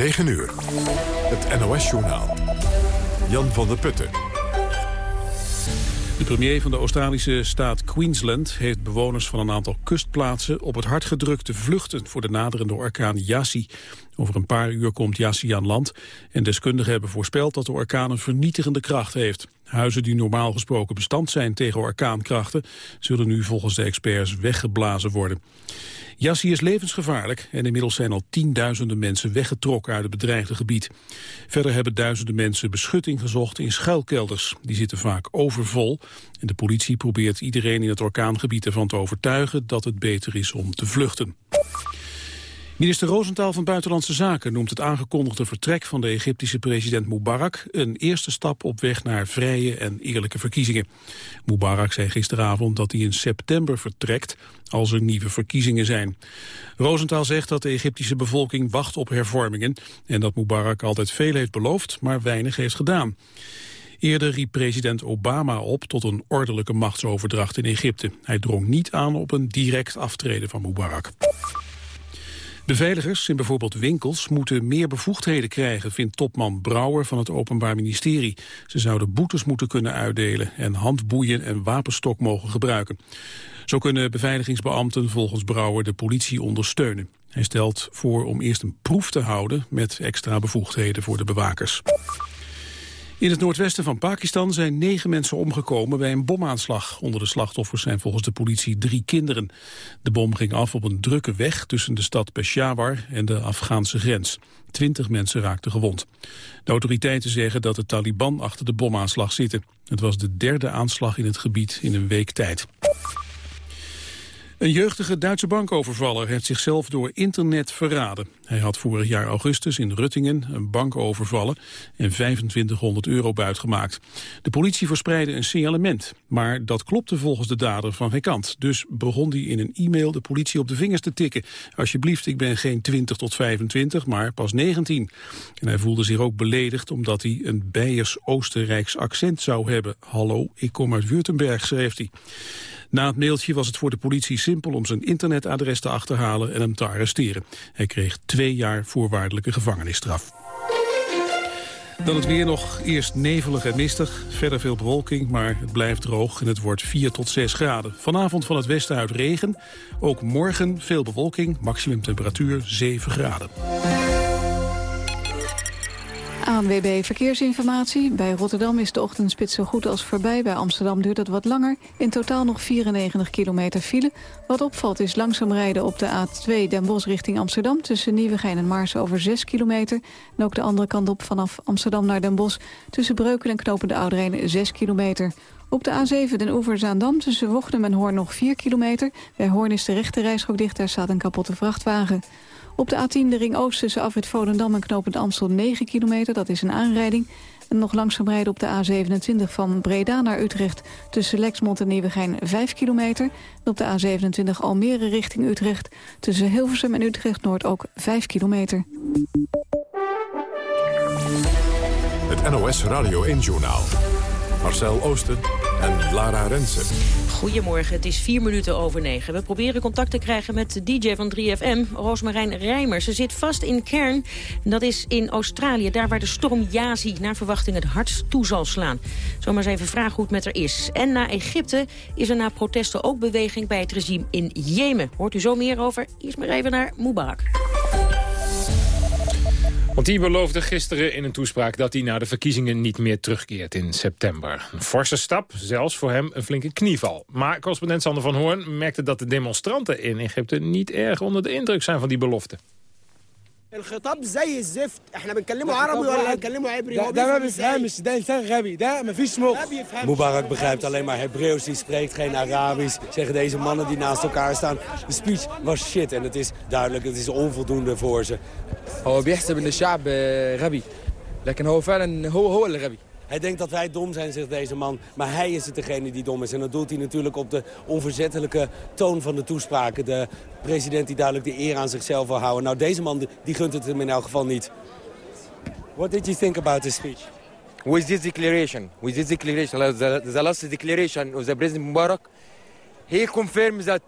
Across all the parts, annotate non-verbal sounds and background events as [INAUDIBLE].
9 uur. Het NOS-journaal. Jan van der Putten. De premier van de Australische staat Queensland heeft bewoners van een aantal kustplaatsen op het hart gedrukt te vluchten voor de naderende orkaan Yassi. Over een paar uur komt Yassi aan land en deskundigen hebben voorspeld dat de orkaan een vernietigende kracht heeft. Huizen die normaal gesproken bestand zijn tegen orkaankrachten zullen nu volgens de experts weggeblazen worden. Yassi is levensgevaarlijk en inmiddels zijn al tienduizenden mensen weggetrokken uit het bedreigde gebied. Verder hebben duizenden mensen beschutting gezocht in schuilkelders. Die zitten vaak overvol en de politie probeert iedereen in het orkaangebied ervan te overtuigen dat het beter is om te vluchten. Minister Rosenthal van Buitenlandse Zaken noemt het aangekondigde vertrek van de Egyptische president Mubarak een eerste stap op weg naar vrije en eerlijke verkiezingen. Mubarak zei gisteravond dat hij in september vertrekt als er nieuwe verkiezingen zijn. Rosenthal zegt dat de Egyptische bevolking wacht op hervormingen en dat Mubarak altijd veel heeft beloofd, maar weinig heeft gedaan. Eerder riep president Obama op tot een ordelijke machtsoverdracht in Egypte. Hij drong niet aan op een direct aftreden van Mubarak. Beveiligers in bijvoorbeeld winkels moeten meer bevoegdheden krijgen, vindt topman Brouwer van het Openbaar Ministerie. Ze zouden boetes moeten kunnen uitdelen en handboeien en wapenstok mogen gebruiken. Zo kunnen beveiligingsbeambten volgens Brouwer de politie ondersteunen. Hij stelt voor om eerst een proef te houden met extra bevoegdheden voor de bewakers. In het noordwesten van Pakistan zijn negen mensen omgekomen bij een bomaanslag. Onder de slachtoffers zijn volgens de politie drie kinderen. De bom ging af op een drukke weg tussen de stad Peshawar en de Afghaanse grens. Twintig mensen raakten gewond. De autoriteiten zeggen dat de Taliban achter de bomaanslag zitten. Het was de derde aanslag in het gebied in een week tijd. Een jeugdige Duitse bankovervaller heeft zichzelf door internet verraden. Hij had vorig jaar augustus in Ruttingen een bank overvallen en 2500 euro buitgemaakt. De politie verspreidde een signalement, maar dat klopte volgens de dader van geen kant. Dus begon hij in een e-mail de politie op de vingers te tikken. Alsjeblieft, ik ben geen 20 tot 25, maar pas 19. En hij voelde zich ook beledigd omdat hij een Beiers-Oostenrijks accent zou hebben. Hallo, ik kom uit Württemberg, schreef hij. Na het mailtje was het voor de politie simpel om zijn internetadres te achterhalen en hem te arresteren. Hij kreeg twee jaar voorwaardelijke gevangenisstraf. Dan het weer nog. Eerst nevelig en mistig. Verder veel bewolking, maar het blijft droog en het wordt 4 tot 6 graden. Vanavond van het westen uit regen. Ook morgen veel bewolking, maximum temperatuur 7 graden. ANWB Verkeersinformatie. Bij Rotterdam is de ochtendspits zo goed als voorbij. Bij Amsterdam duurt het wat langer. In totaal nog 94 kilometer file. Wat opvalt is langzaam rijden op de A2 Den Bosch richting Amsterdam... tussen Nieuwegein en Mars over 6 kilometer. En ook de andere kant op vanaf Amsterdam naar Den Bosch... tussen Breukelen en Knopende Ouderijn 6 kilometer. Op de A7 Den Oever-Zaandam tussen Wochtem en Hoorn nog 4 kilometer. Bij Hoorn is de rechte reisschok dicht, daar staat een kapotte vrachtwagen. Op de A10 de ring oost tussen Afrit Volendam en Knopend Amstel 9 kilometer. Dat is een aanrijding. En nog langzaam rijden op de A27 van Breda naar Utrecht... tussen Lexmond en Nieuwegein 5 kilometer. En op de A27 Almere richting Utrecht... tussen Hilversum en Utrecht-Noord ook 5 kilometer. Het NOS Radio 1-journaal. Marcel Oosten en Lara Rensen. Goedemorgen, het is vier minuten over negen. We proberen contact te krijgen met de DJ van 3FM, Roosmarijn Rijmer. Ze zit vast in Kern, dat is in Australië. Daar waar de storm Yazi naar verwachting het hardst toe zal slaan. Zomaar eens even vragen hoe het met haar is. En na Egypte is er na protesten ook beweging bij het regime in Jemen. Hoort u zo meer over? Eerst maar even naar Mubarak. Want die beloofde gisteren in een toespraak dat hij naar de verkiezingen niet meer terugkeert in september. Een forse stap, zelfs voor hem een flinke knieval. Maar correspondent Sander van Hoorn merkte dat de demonstranten in Egypte niet erg onder de indruk zijn van die belofte. الخطاب زي الزفت احنا بنكلمه عربي ولا بنكلمه عبري ده ما بيفهمش ده انسان غبي ده مفيش مخ Mubarak begrijpt alleen maar Hebreeuws, die spreekt geen Arabisch. Zeggen deze mannen die naast elkaar staan. De speech was shit en het is duidelijk, het is onvoldoende voor ze. هو بيحسب ان الشعب غبي لكن هو فعلا هو هو اللي غبي Hij denkt dat wij dom zijn, zegt deze man. Maar hij is het degene die dom is. En dat doet hij natuurlijk op de onverzettelijke toon van de toespraken. De president die duidelijk de eer aan zichzelf wil houden. Nou, deze man die gunt het hem in elk geval niet. What did you think about this speech? With this declaration, with this declaration, the, the last declaration of the President Mubarak, he confirms that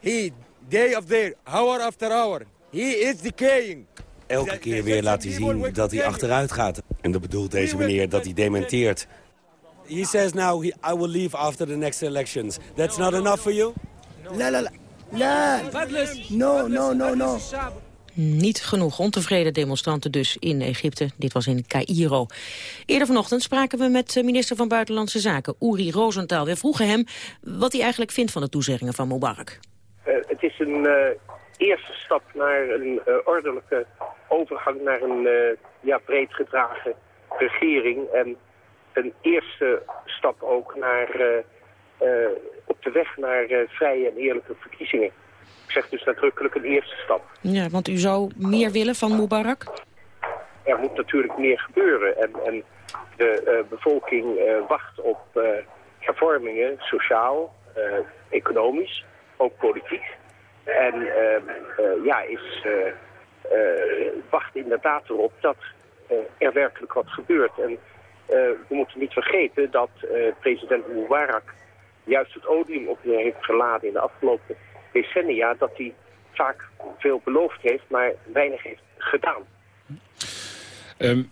he, day after hour after hour, he is decaying. Elke keer weer laat hij zien dat hij achteruit gaat. En dat bedoelt deze meneer dat hij dementeert. He says now he, I will leave after the next elections. That's not enough for you? La la la. La. No, no, no, no. Niet genoeg ontevreden demonstranten dus in Egypte. Dit was in Cairo. Eerder vanochtend spraken we met minister van Buitenlandse Zaken, Uri Rosenthal. We vroegen hem wat hij eigenlijk vindt van de toezeggingen van Mubarak. Uh, het is een uh, eerste stap naar een uh, ordelijke overgang naar een ja, breed gedragen regering. En een eerste stap ook naar, op de weg naar vrije en eerlijke verkiezingen. Ik zeg dus nadrukkelijk een eerste stap. Ja, want u zou meer willen van Mubarak? Er moet natuurlijk meer gebeuren. En, en de uh, bevolking uh, wacht op uh, hervormingen, sociaal, economisch, ook politiek. En ja, is, wacht inderdaad erop dat er werkelijk wat gebeurt. En we moeten niet vergeten dat president Mubarak juist het odium op heeft geladen in de afgelopen decennia dat hij vaak veel beloofd heeft, maar weinig heeft gedaan. Uh,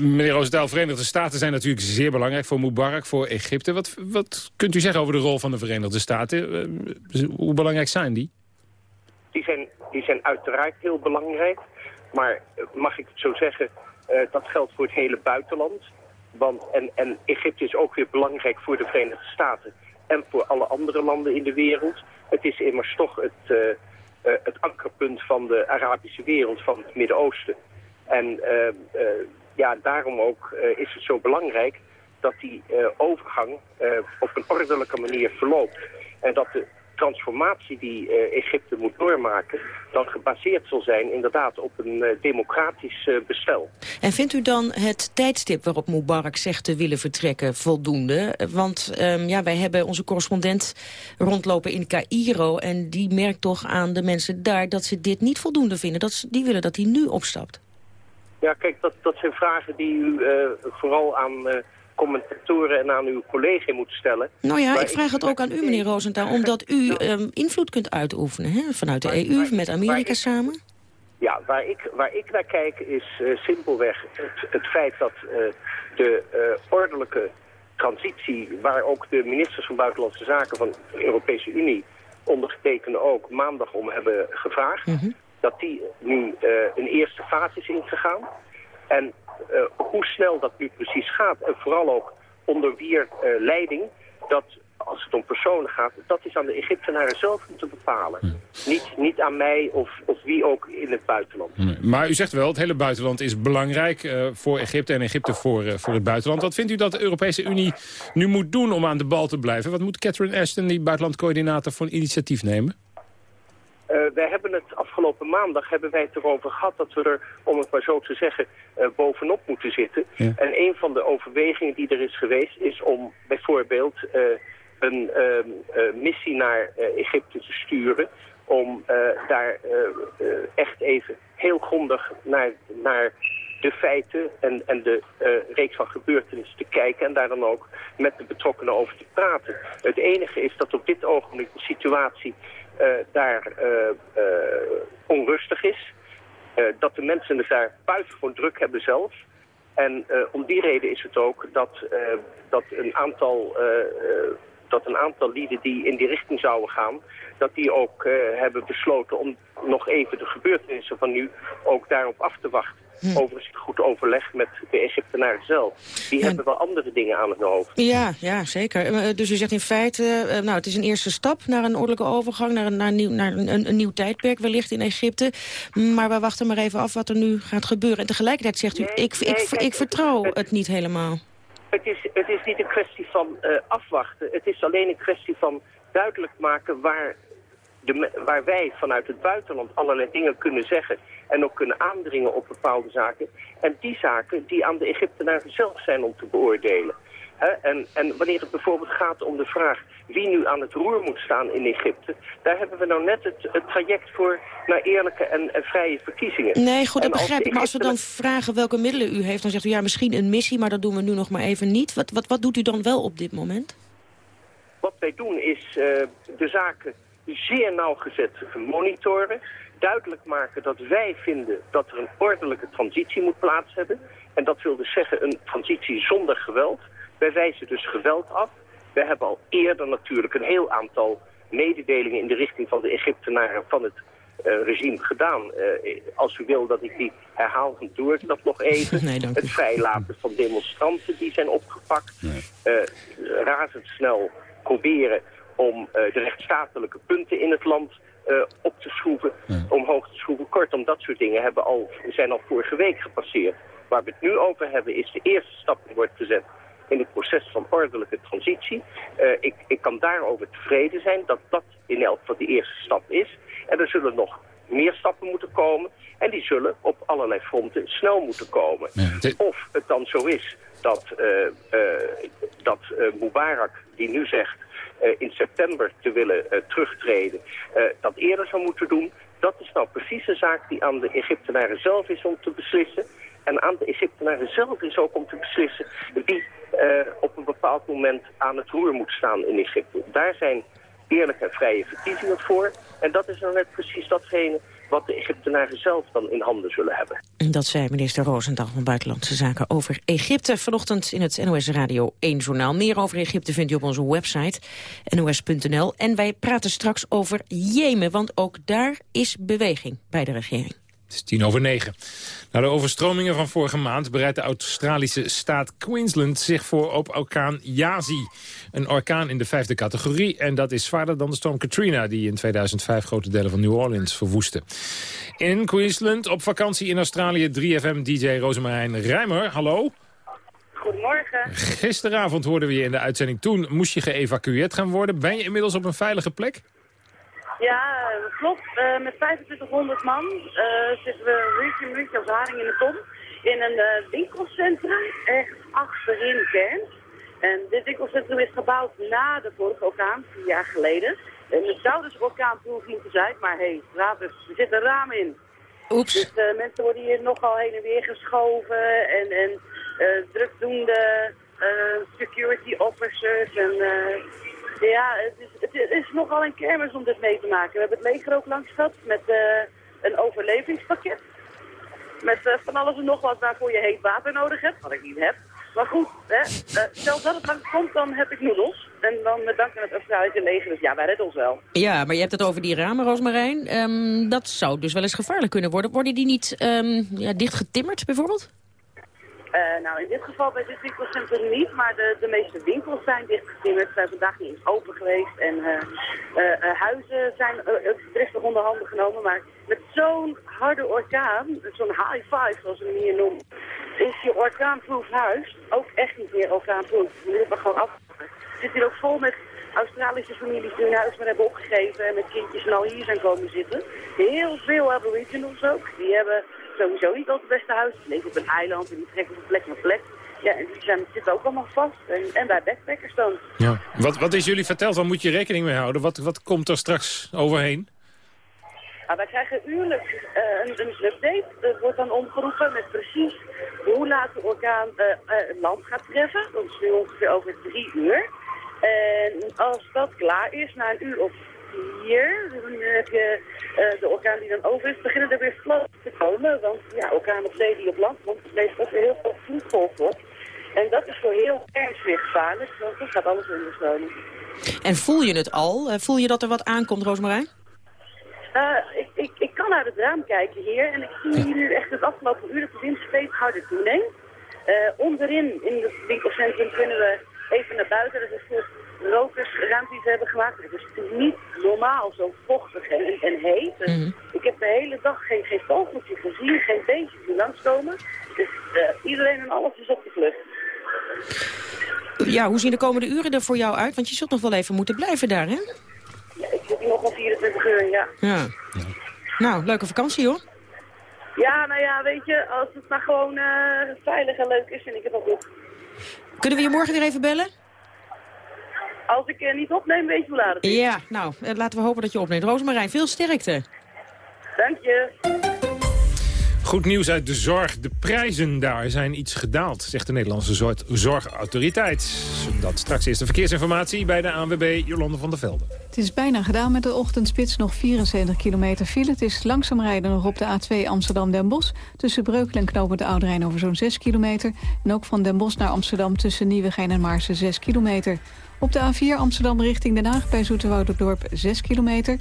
meneer Roosendaal, Verenigde Staten zijn natuurlijk zeer belangrijk voor Mubarak, voor Egypte. Wat, wat kunt u zeggen over de rol van de Verenigde Staten? Uh, hoe belangrijk zijn die? Die zijn, die zijn uiteraard heel belangrijk. Maar mag ik het zo zeggen, uh, dat geldt voor het hele buitenland. Want, en, en Egypte is ook weer belangrijk voor de Verenigde Staten en voor alle andere landen in de wereld. Het is immers toch het, uh, het ankerpunt van de Arabische wereld, van het Midden-Oosten. En ja, daarom ook is het zo belangrijk dat die overgang op een ordelijke manier verloopt. En dat de transformatie die uh, Egypte moet doormaken... dan gebaseerd zal zijn inderdaad op een uh, democratisch uh, bestel. En vindt u dan het tijdstip waarop Mubarak zegt te willen vertrekken voldoende? Want um, ja, wij hebben onze correspondent rondlopen in Cairo... en die merkt toch aan de mensen daar dat ze dit niet voldoende vinden. Dat ze, die willen dat hij nu opstapt. Ja, kijk, dat, dat zijn vragen die u vooral aan commentatoren en aan uw collega moet stellen. Nou ja, ik vraag het ook aan u, meneer Rosenthal, [LAUGHS] omdat u um, invloed kunt uitoefenen hè, vanuit de EU, met Amerika samen. Ja, waar ik, waar ik naar kijk is uh, simpelweg het, het, feit dat uh, de uh, ordelijke transitie, waar ook de ministers van Buitenlandse Zaken van de Europese Unie ondergetekende ook maandag om hebben gevraagd, mm -hmm. dat die nu een eerste fase is ingegaan. En hoe snel dat nu precies gaat en vooral ook onder wie uh, leiding, dat als het om personen gaat, dat is aan de Egyptenaren zelf moeten bepalen. Hm. Niet, niet aan mij of, of wie ook in het buitenland. Hm. Maar u zegt wel, het hele buitenland is belangrijk uh, voor Egypte en Egypte voor, uh, voor het buitenland. Wat vindt u dat de Europese Unie nu moet doen om aan de bal te blijven? Wat moet Catherine Ashton, die buitenlandcoördinator, voor een initiatief nemen? Uh, wij hebben het afgelopen maandag hebben wij het erover gehad dat we er, om het maar zo te zeggen, uh, bovenop moeten zitten. Ja. En een van de overwegingen die er is geweest is om bijvoorbeeld uh, een missie naar Egypte te sturen. Om daar echt even heel grondig naar, naar de feiten en, en de reeks van gebeurtenissen te kijken en daar dan ook met de betrokkenen over te praten. Het enige is dat op dit ogenblik de situatie daar uh, uh, onrustig is. dat de mensen het daar buitengewoon druk hebben zelf. En om die reden is het ook dat, dat, een aantal, dat een aantal lieden die in die richting zouden gaan... dat die ook hebben besloten om nog even de gebeurtenissen van nu ook daarop af te wachten. Hm. Overigens goed overleg met de Egyptenaren zelf. Die ja. hebben wel andere dingen aan het hoofd. Ja, ja, zeker. Dus u zegt in feite, uh, nou, het is een eerste stap naar een ordelijke overgang... naar, een, naar, nieuw, naar een, een, nieuw tijdperk wellicht in Egypte. Maar we wachten maar even af wat er nu gaat gebeuren. En tegelijkertijd zegt u, nee, ik, nee, ik, kijk, ik, vertrouw het, het, niet helemaal. Het is, het is niet een kwestie van uh, afwachten. Het is alleen een kwestie van duidelijk maken waar de, waar wij vanuit het buitenland allerlei dingen kunnen zeggen en ook kunnen aandringen op bepaalde zaken. En die zaken die aan de Egyptenaren zelf zijn om te beoordelen. He, en, en, wanneer het bijvoorbeeld gaat om de vraag wie nu aan het roer moet staan in Egypte... daar hebben we nou net het, het traject voor naar eerlijke en, en, vrije verkiezingen. Nee, goed, dat begrijp ik. Maar als we dan vragen welke middelen u heeft... dan zegt u ja, misschien een missie, maar dat doen we nu nog maar even niet. Wat, wat, wat doet u dan wel op dit moment? Wat wij doen is uh, de zaken zeer nauwgezet monitoren duidelijk maken dat wij vinden dat er een ordelijke transitie moet plaats hebben. En dat wil dus zeggen een transitie zonder geweld. Wij wijzen dus geweld af. We hebben al eerder natuurlijk een heel aantal mededelingen in de richting van de Egyptenaren van het uh, regime gedaan. Uh, als u wil dat ik die herhaal, dan doe ik dat nog even. [LAUGHS] Nee, het vrijlaten van demonstranten die zijn opgepakt. Nee. Uh, razendsnel proberen om de rechtsstatelijke punten in het land op te schroeven, omhoog te schroeven. Kortom, dat soort dingen hebben al, zijn al vorige week gepasseerd. Waar we het nu over hebben is de eerste stap die wordt gezet in het proces van ordelijke transitie. Uh, ik, ik kan daarover tevreden zijn dat dat in elk geval de eerste stap is. En er zullen nog meer stappen moeten komen. En die zullen op allerlei fronten snel moeten komen. Of het dan zo is dat, uh, uh, dat Mubarak, die nu zegt in september te willen terugtreden, dat eerder zou moeten doen. Dat is nou precies een zaak die aan de Egyptenaren zelf is om te beslissen. En aan de Egyptenaren zelf is ook om te beslissen wie op een bepaald moment aan het roer moet staan in Egypte. Daar zijn eerlijke en vrije verkiezingen voor. En dat is dan net precies datgene wat de Egyptenaren zelf dan in handen zullen hebben. Dat zei minister Roosendaal van Buitenlandse Zaken over Egypte. Vanochtend in het NOS Radio 1 journaal. Meer over Egypte vindt u op onze website nos.nl. En wij praten straks over Jemen, want ook daar is beweging bij de regering. Het is tien over negen. Na de overstromingen van vorige maand bereidt de Australische staat Queensland zich voor op orkaan Yazi. Een orkaan in de vijfde categorie en dat is zwaarder dan de storm Katrina... die in 2005 grote delen van New Orleans verwoestte. In Queensland op vakantie in Australië 3FM-dj Rosemarijn Rijmer. Hallo. Goedemorgen. Gisteravond hoorden we je in de uitzending. Toen moest je geëvacueerd gaan worden. Ben je inmiddels op een veilige plek? Ja, klopt. Uh, met 2500 man uh, zitten we een een als haring in de ton. In een uh, winkelcentrum, echt achterin Kern. En dit winkelcentrum is gebouwd na de vorige orkaan, vier jaar geleden. En het zou dus orkaanproof moeten zijn, maar hé, hey, er zitten ramen in. Oeps. Dus mensen worden hier nogal heen en weer geschoven en, en drukdoende security officers en ja, het is, het is nogal een kermis om dit mee te maken. We hebben het leger ook langs gehad met uh, een overlevingspakket. Met uh, van alles en nog wat waarvoor je heet water nodig hebt, wat ik niet heb. Maar goed, hè, uh, stel dat het langs komt, dan heb ik noedels. En dan met dank aan het Australische leger, dus ja, wij redden ons wel. Ja, maar je hebt het over die ramen, Roosmarijn. Um, dat zou dus wel eens gevaarlijk kunnen worden. Worden die niet um, ja, dichtgetimmerd bijvoorbeeld? Uh, nou, in dit geval bij dit winkelcentrum niet, maar de, de meeste winkels zijn dichtgetimmerd, zijn vandaag niet eens open geweest. En uh, uh, huizen zijn driftig onder handen genomen, maar met zo'n harde orkaan, zo'n high five zoals we hem hier noemen, is je orkaanproof huis ook echt niet meer orkaanproof. Je moet het gewoon af. Het zit hier ook vol met Australische families die hun huis maar hebben opgegeven en met kindjes en al hier zijn komen zitten. Heel veel aboriginals ook, die hebben sowieso niet altijd het beste huis. Ze leven op een eiland en die trekken van plek naar plek. Ja, en die zijn, zitten ook allemaal vast. En, en bij backpackers dan. Ja. Wat, wat is jullie verteld? Waar moet je rekening mee houden? Wat, wat komt er straks overheen? Ja, wij krijgen uurlijk uh, een, een, update. Dat wordt dan omgeroepen met precies hoe laat de orkaan uh, uh, het land gaat treffen. Dat is nu ongeveer over drie uur. En als dat klaar is, na een uur of hier. Dan heb je uh, de orkaan die dan over is, beginnen er weer vloot te komen. Want ja, orkaan op zee die op land komt, leest dat er heel veel vloedgolf op. En dat is voor heel erg gevaarlijk, want dan gaat alles ondersteunen. En voel je het al? Uh, voel je dat er wat aankomt, Roosmarijn? Uh, ik, ik, ik kan uit het raam kijken hier en ik zie hier nu echt het afgelopen uur dat de wind steeds harder toeneemt. onderin in het winkelcentrum kunnen we even naar buiten. Dat is een rokersruimte hebben gemaakt. Het is niet normaal zo vochtig en, en heet. Mhm. Ik heb de hele dag geen, geen vogeltje gezien, geen beestjes die langskomen. Dus uh, iedereen en alles is op de vlucht. Ja, hoe zien de komende uren er voor jou uit? Want je zult nog wel even moeten blijven daar, hè? Ja, ik zit hier nog wel 24 uur, ja. ja. Nou, leuke vakantie, hoor. Ja, nou ja, weet je, als het maar gewoon uh, veilig en leuk is, vind ik het wel goed. Kunnen we je morgen weer even bellen? Als ik uh, niet opneem, weet je hoe laat het is. Ja, nou, laten we hopen dat je opneemt. Roosmarijn, veel sterkte. Dank je. Goed nieuws uit de zorg. De prijzen daar zijn iets gedaald, zegt de Nederlandse Zorgautoriteit. Dat straks is de verkeersinformatie bij de ANWB Jolande van der Velde. Het is bijna gedaan met de ochtendspits, nog 74 kilometer file. Het is langzaam rijden nog op de A2 Amsterdam-Den Bosch... tussen Breukelen en Knopen de Oude over zo'n 6 kilometer. En ook van Den Bosch naar Amsterdam tussen Nieuwegein en Maarsen 6 kilometer. Op de A4 Amsterdam richting Den Haag bij Zoeterwouderdorp 6 kilometer.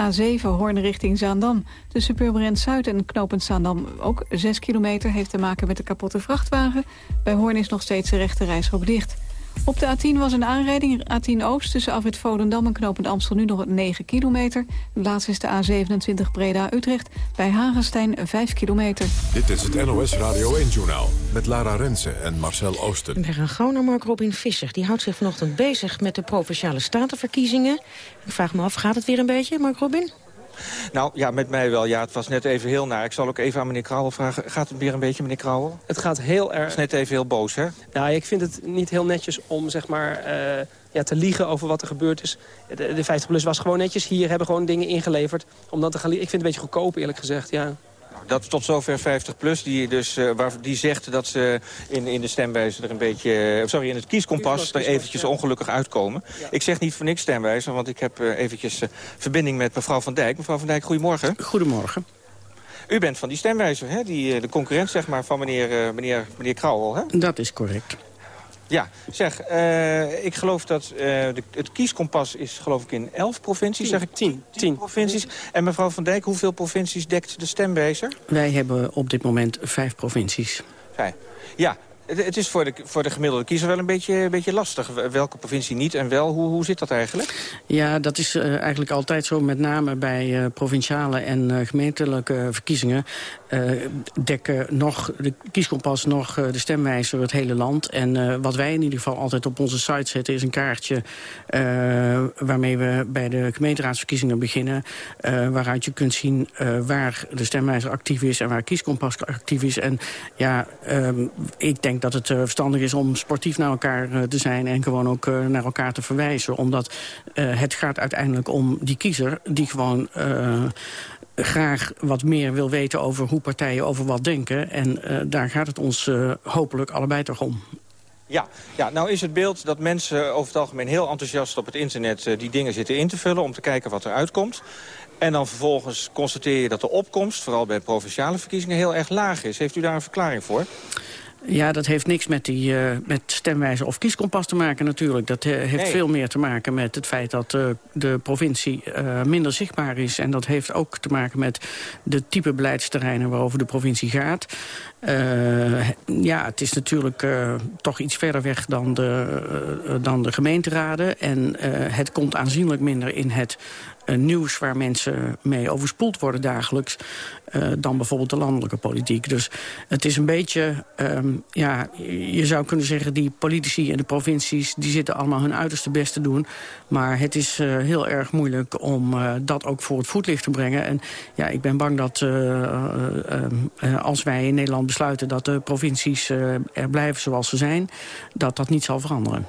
A7 Hoorn richting Zaandam. Tussen Purmerend Zuid en Knopend Zaandam ook 6 kilometer... heeft te maken met de kapotte vrachtwagen. Bij Hoorn is nog steeds de rechte reisrook dicht. Op de A10 was een aanrijding, A10 Oost, tussen Afrit Volendam en Knopend Amstel nu nog 9 kilometer. De laatste is de A27 Breda-Utrecht, bij Hagenstein 5 kilometer. Dit is het NOS Radio 1-journaal met Lara Rensen en Marcel Oosten. We gaan gauw naar Mark Robin Visser. Die houdt zich vanochtend bezig met de Provinciale Statenverkiezingen. Ik vraag me af, gaat het weer een beetje, Mark Robin? Nou, ja, met mij wel. Ja, het was net even heel naar. Ik zal ook even aan meneer Krauwel vragen. Gaat het weer een beetje, meneer Krauwel? Het gaat heel erg... Het is net even heel boos, hè? Nou, ik vind het niet heel netjes om, zeg maar... Uh, ja, te liegen over wat er gebeurd is. De, de 50PLUS was gewoon netjes hier, hebben gewoon dingen ingeleverd. Om dan te gaan... Ik vind het een beetje goedkoop, eerlijk gezegd, ja. Dat tot zover 50 plus, die, dus, uh, waar, die zegt dat ze in, in de stemwijzer er een beetje... Uh, sorry, in het kieskompas er eventjes ongelukkig uitkomen. Ik zeg niet voor niks stemwijzer, want ik heb uh, eventjes verbinding met mevrouw Van Dijk. Mevrouw Van Dijk, goedemorgen. Goedemorgen. U bent van die stemwijzer, hè? Die, de concurrent zeg maar, van meneer, meneer, meneer Krauwel, hè? Dat is correct. Ja, zeg, uh, ik geloof dat uh, de, het kieskompas is geloof ik in elf provincies. Tien. Zeg ik tien. tien provincies. En mevrouw Van Dijk, hoeveel provincies dekt de stemwijzer? Wij hebben op dit moment vijf provincies. Vijf. Ja, het is voor de, voor de gemiddelde kiezer wel een beetje, beetje lastig. Welke provincie niet en wel? Hoe, hoe zit dat eigenlijk? Ja, dat is uh, eigenlijk altijd zo. Met name bij uh, provinciale en uh, gemeentelijke verkiezingen... dekken nog de kieskompas nog de stemwijzer het hele land. En wat wij in ieder geval altijd op onze site zetten... is een kaartje waarmee we bij de gemeenteraadsverkiezingen beginnen... waaruit je kunt zien waar de stemwijzer actief is... en waar kieskompas actief is. En ja, ehm, ik denk dat het uh, verstandig is om sportief naar elkaar uh, te zijn... en gewoon ook uh, naar elkaar te verwijzen. Omdat het gaat uiteindelijk om die kiezer die gewoon graag wat meer wil weten over hoe partijen over wat denken. En daar gaat het ons hopelijk allebei toch om. Ja, ja, nou is het beeld dat mensen over het algemeen heel enthousiast op het internet die dingen zitten in te vullen om te kijken wat er uitkomt. En dan vervolgens constateer je dat de opkomst, vooral bij provinciale verkiezingen, heel erg laag is. Heeft u daar een verklaring voor? Ja, dat heeft niks met, die, uh, met stemwijzer of kieskompas te maken natuurlijk. Dat uh, heeft nee. veel meer te maken met het feit dat uh, de provincie minder zichtbaar is. En dat heeft ook te maken met de type beleidsterreinen waarover de provincie gaat. ja, het is natuurlijk toch iets verder weg dan de, dan de gemeenteraden. En het komt aanzienlijk minder in het nieuws waar mensen mee overspoeld worden dagelijks... Uh, dan bijvoorbeeld de landelijke politiek. Dus het is een beetje, um, ja, je zou kunnen zeggen... die politici en de provincies, die zitten allemaal hun uiterste best te doen. Maar het is uh, heel erg moeilijk om dat ook voor het voetlicht te brengen. En ja, ik ben bang dat als wij in Nederland besluiten... dat de provincies er blijven zoals ze zijn, dat dat niet zal veranderen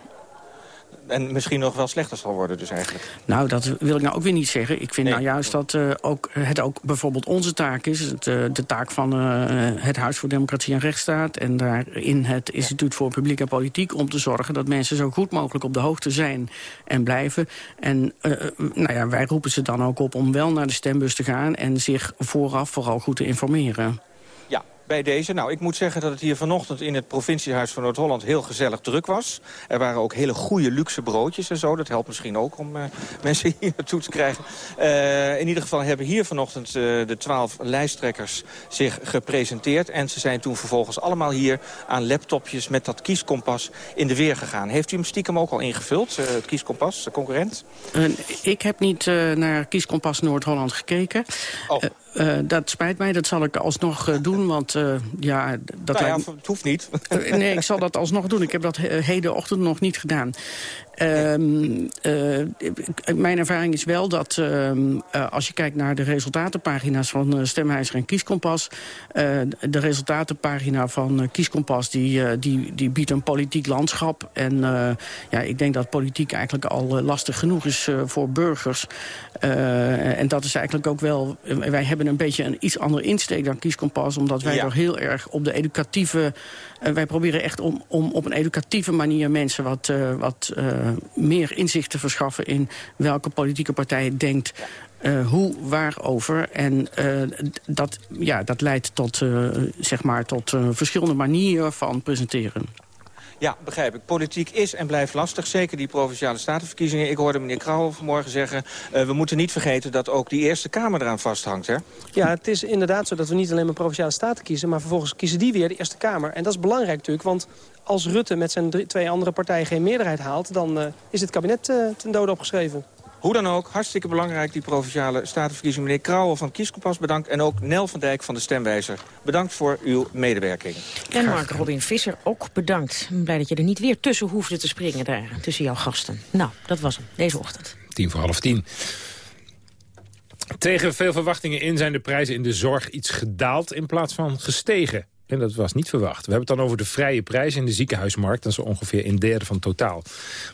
en misschien nog wel slechter zal worden dus eigenlijk. Nou, dat wil ik nou ook weer niet zeggen. Ik vind nee. nou juist dat uh, ook, het ook bijvoorbeeld onze taak is... Het, uh, de taak van uh, het Huis voor Democratie en Rechtsstaat... en daarin het Instituut voor Publiek en Politiek... om te zorgen dat mensen zo goed mogelijk op de hoogte zijn en blijven. En nou ja, wij roepen ze dan ook op om wel naar de stembus te gaan... en zich vooraf vooral goed te informeren bij deze. Nou, ik moet zeggen dat het hier vanochtend in het provinciehuis van Noord-Holland heel gezellig druk was. Er waren ook hele goede luxe broodjes en zo. Dat helpt misschien ook om uh, mensen hier naartoe te krijgen. Uh, in ieder geval hebben hier vanochtend uh, de twaalf lijsttrekkers zich gepresenteerd. En ze zijn toen vervolgens allemaal hier aan laptopjes met dat kieskompas in de weer gegaan. Heeft u hem stiekem ook al ingevuld, het kieskompas, de concurrent? ik heb niet naar kieskompas Noord-Holland gekeken. Oh. Uh, dat spijt mij, dat zal ik alsnog uh, doen, want uh, ja... Dat nou ja, het hoeft niet. nee, ik zal dat alsnog doen. Ik heb dat hedenochtend nog niet gedaan. Um, uh, mijn ervaring is wel dat uh, als je kijkt naar de resultatenpagina's van Stemwijzer en Kieskompas... de resultatenpagina van Kieskompas die, die, die biedt een politiek landschap. En ja, ik denk dat politiek eigenlijk al lastig genoeg is voor burgers. en dat is eigenlijk ook wel... wij hebben hebben een beetje een iets andere insteek dan Kieskompas... omdat wij er heel erg op de educatieve... Uh, wij proberen echt om, om op een educatieve manier mensen wat, uh, wat uh, meer inzicht te verschaffen... in welke politieke partij denkt uh, hoe, waarover. En uh, dat, ja, dat leidt tot, uh, zeg maar, tot verschillende manieren van presenteren. Ja, begrijp ik. Politiek is en blijft lastig. Zeker die Provinciale Statenverkiezingen. Ik hoorde meneer Krauw vanmorgen zeggen... Uh, we moeten niet vergeten dat ook die Eerste Kamer eraan vasthangt, hè? Ja, het is inderdaad zo dat we niet alleen maar Provinciale Staten kiezen... maar vervolgens kiezen die weer de Eerste Kamer. En dat is belangrijk natuurlijk, want als Rutte met zijn drie, twee andere partijen... geen meerderheid haalt, dan uh, is het kabinet uh, ten dode opgeschreven. Hoe dan ook, hartstikke belangrijk die Provinciale Statenverkiezing. Meneer Krauwel van Kieskompas bedankt. En ook Nel van Dijk van de Stemwijzer. Bedankt voor uw medewerking. En Mark Robin Visser ook bedankt. Blij dat je er niet weer tussen hoefde te springen daar. Tussen jouw gasten. Nou, dat was hem deze ochtend. Tien voor half tien. Tegen veel verwachtingen in zijn de prijzen in de zorg iets gedaald in plaats van gestegen. En dat was niet verwacht. We hebben het dan over de vrije prijs in de ziekenhuismarkt. Dat is ongeveer een derde van totaal.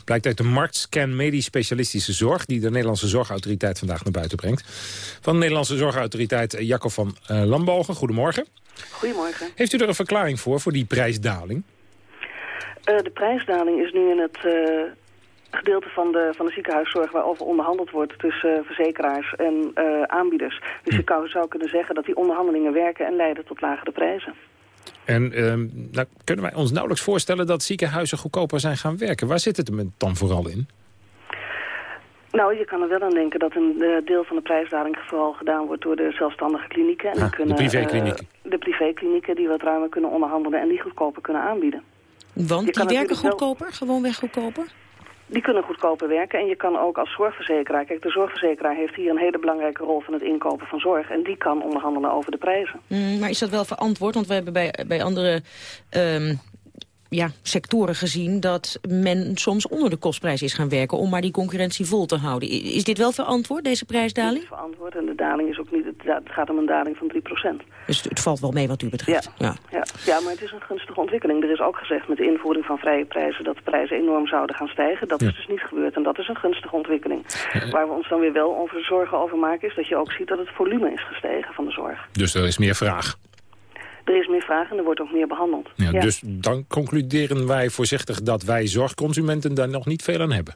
Blijkt uit de marktscan medisch specialistische zorg... die de Nederlandse Zorgautoriteit vandaag naar buiten brengt. Van de Nederlandse Zorgautoriteit eh, Jacob van uh, Lambalgen. Goedemorgen. Goedemorgen. Heeft u er een verklaring voor, voor die prijsdaling? Uh, de prijsdaling is nu in het... Uh gedeelte van de, van de ziekenhuiszorg waarover onderhandeld wordt tussen verzekeraars en aanbieders. Dus je hm. zou kunnen zeggen dat die onderhandelingen werken en leiden tot lagere prijzen. En um, nou, kunnen wij ons nauwelijks voorstellen dat ziekenhuizen goedkoper zijn gaan werken. Waar zit het dan vooral in? Nou, je kan er wel aan denken dat een uh, deel van de prijsdaling vooral gedaan wordt door de zelfstandige klinieken. En ah, kunnen, de privéklinieken. Uh, de privéklinieken die wat ruimer kunnen onderhandelen en die goedkoper kunnen aanbieden. Want die werken goedkoper? Wel... Gewoonweg goedkoper? Die kunnen goedkoper werken en je kan ook als zorgverzekeraar... Kijk, de zorgverzekeraar heeft hier een hele belangrijke rol van het inkopen van zorg... en die kan onderhandelen over de prijzen. Mm, maar is dat wel verantwoord? Want we hebben bij, bij andere um, ja, sectoren gezien dat men soms onder de kostprijs is gaan werken... om maar die concurrentie vol te houden. Is dit wel verantwoord, deze prijsdaling? Het is verantwoord en de daling is ook niet... Het gaat om een daling van 3 Dus het valt wel mee wat u betreft? Ja, ja. ja. ja maar het is een gunstige ontwikkeling. Er is ook gezegd met de invoering van vrije prijzen... dat de prijzen enorm zouden gaan stijgen. Dat ja. is dus niet gebeurd en dat is een gunstige ontwikkeling. Waar we ons dan weer wel over zorgen over maken... is dat je ook ziet dat het volume is gestegen van de zorg. Dus er is meer vraag? er is meer vraag en er wordt ook meer behandeld. Ja, ja. Dus dan concluderen wij voorzichtig dat wij zorgconsumenten daar nog niet veel aan hebben.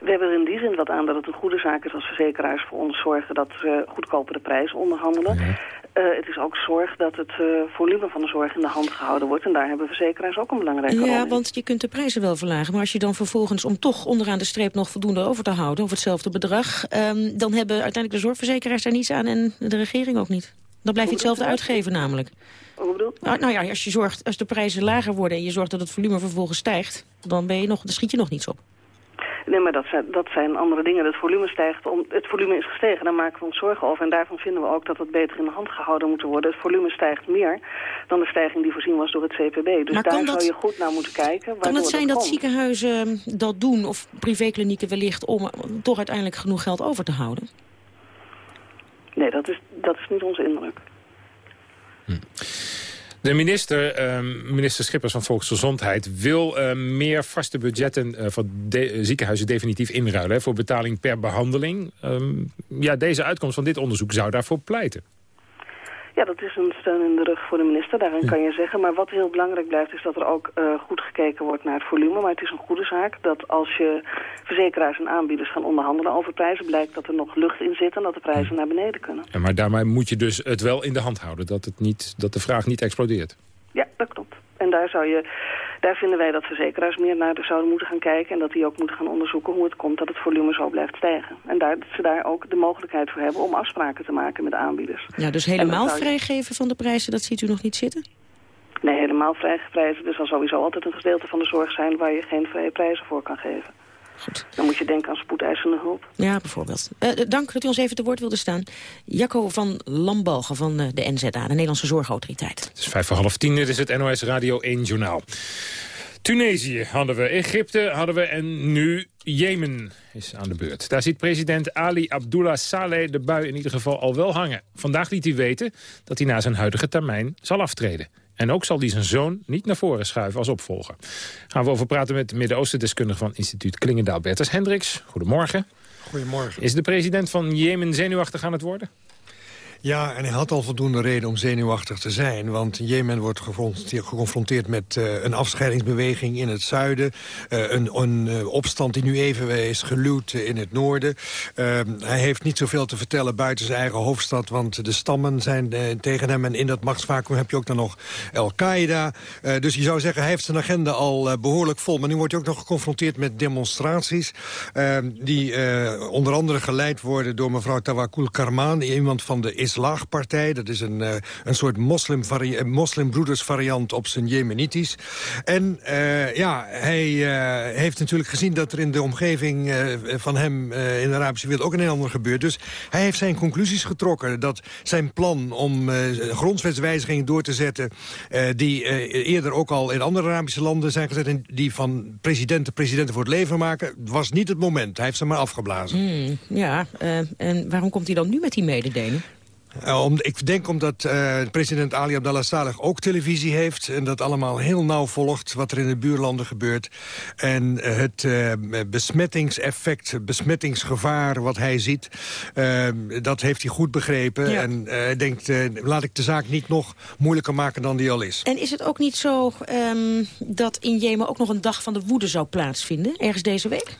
We hebben er in die zin wat aan dat het een goede zaak is als verzekeraars voor ons zorgen dat we goedkopere prijzen onderhandelen. Ja. Uh, het is ook zorg dat het uh, volume van de zorg in de hand gehouden wordt. En daar hebben verzekeraars ook een belangrijke rol Ja, want je kunt de prijzen wel verlagen. Maar als je dan vervolgens, om toch onderaan de streep nog voldoende over te houden... of hetzelfde bedrag, um, dan hebben uiteindelijk de zorgverzekeraars daar niets aan... en de regering ook niet. Dan blijf je hetzelfde uitgeven namelijk. Hoe bedoel nou, nou ja, als, je zorgt, als de prijzen lager worden en je zorgt dat het volume vervolgens stijgt... dan, ben je nog, dan schiet je nog niets op. Nee, maar dat zijn, dat zijn andere dingen. Het volume stijgt, om, het volume is gestegen, daar maken we ons zorgen over. En daarvan vinden we ook dat het beter in de hand gehouden moet worden. Het volume stijgt meer dan de stijging die voorzien was door het CPB. Dus maar daar zou je goed naar moeten kijken. Kan het zijn dat, dat ziekenhuizen dat doen, of privéklinieken wellicht... om toch uiteindelijk genoeg geld over te houden? Nee, dat is, dat is niet onze indruk. Hm. De minister, uh, minister Schippers van Volksgezondheid... wil uh, meer vaste budgetten uh, van ziekenhuizen definitief inruilen... Voor betaling per behandeling. Um, ja, deze uitkomst van dit onderzoek zou daarvoor pleiten. Ja, dat is een steun in de rug voor de minister, daarin kan je zeggen. Maar wat heel belangrijk blijft is dat er ook uh, goed gekeken wordt naar het volume. Maar het is een goede zaak dat als je verzekeraars en aanbieders gaan onderhandelen over prijzen... blijkt dat er nog lucht in zit en dat de prijzen naar beneden kunnen. Ja, maar daarmee moet je dus het wel in de hand houden, dat, het niet, dat de vraag niet explodeert. Ja, dat klopt. En daar zou je daar vinden wij dat verzekeraars meer naar zouden moeten gaan kijken... en dat die ook moeten gaan onderzoeken hoe het komt dat het volume zo blijft stijgen. En daar, dat ze daar ook de mogelijkheid voor hebben om afspraken te maken met aanbieders. Ja, dus helemaal je... vrijgeven van de prijzen, dat ziet u nog niet zitten? Nee, helemaal vrije prijzen. Er zal sowieso altijd een gedeelte van de zorg zijn waar je geen vrije prijzen voor kan geven. Goed. Dan moet je denken aan spoedeisende hulp. Ja, bijvoorbeeld. Uh, dank dat u ons even te woord wilde staan. Jacco van Lambalgen van uh, de NZA, de Nederlandse Zorgautoriteit. Het is vijf voor half tien, dit is het NOS Radio 1 Journaal. Tunesië hadden we, Egypte hadden we en nu Jemen is aan de beurt. Daar ziet president Ali Abdullah Saleh de bui in ieder geval al wel hangen. Vandaag liet hij weten dat hij na zijn huidige termijn zal aftreden. En ook zal hij zijn zoon niet naar voren schuiven als opvolger. Gaan we over praten met de Midden-Oosten-deskundige van instituut Klingendaal, Bertus Hendricks. Goedemorgen. Goedemorgen. Is de president van Jemen zenuwachtig aan het worden? Ja, en hij had al voldoende reden om zenuwachtig te zijn. Want Jemen wordt geconfronteerd met uh, een afscheidingsbeweging in het zuiden. Uh, een, een uh, opstand die nu even is geluwd in het noorden. hij heeft niet zoveel te vertellen buiten zijn eigen hoofdstad. Want de stammen zijn tegen hem. En in dat machtsvacuum heb je ook dan nog Al-Qaeda. dus je zou zeggen, hij heeft zijn agenda al behoorlijk vol. Maar nu wordt hij ook nog geconfronteerd met demonstraties. die onder andere geleid worden door mevrouw Tawakul Karman. Iemand van de Islagpartij. Dat is een, uh, een soort moslim moslimbroeders variant op zijn Jemenitisch. En uh, ja, hij heeft natuurlijk gezien dat er in de omgeving van hem in de Arabische wereld ook een heel ander gebeurt. Dus hij heeft zijn conclusies getrokken dat zijn plan om grondwetswijzigingen door te zetten... die eerder ook al in andere Arabische landen zijn gezet... en die van presidenten presidenten voor het leven maken, was niet het moment. Hij heeft ze maar afgeblazen. Mm, ja, en waarom komt hij dan nu met die mededeling? Uh, om, ik denk omdat uh, president Ali Abdallah Saleh ook televisie heeft... en dat allemaal heel nauw volgt wat er in de buurlanden gebeurt. En uh, het besmettingseffect, besmettingsgevaar wat hij ziet... dat heeft hij goed begrepen. Ja. En hij denkt, laat ik de zaak niet nog moeilijker maken dan die al is. En is het ook niet zo um, dat in Jemen ook nog een dag van de woede zou plaatsvinden? Ergens deze week?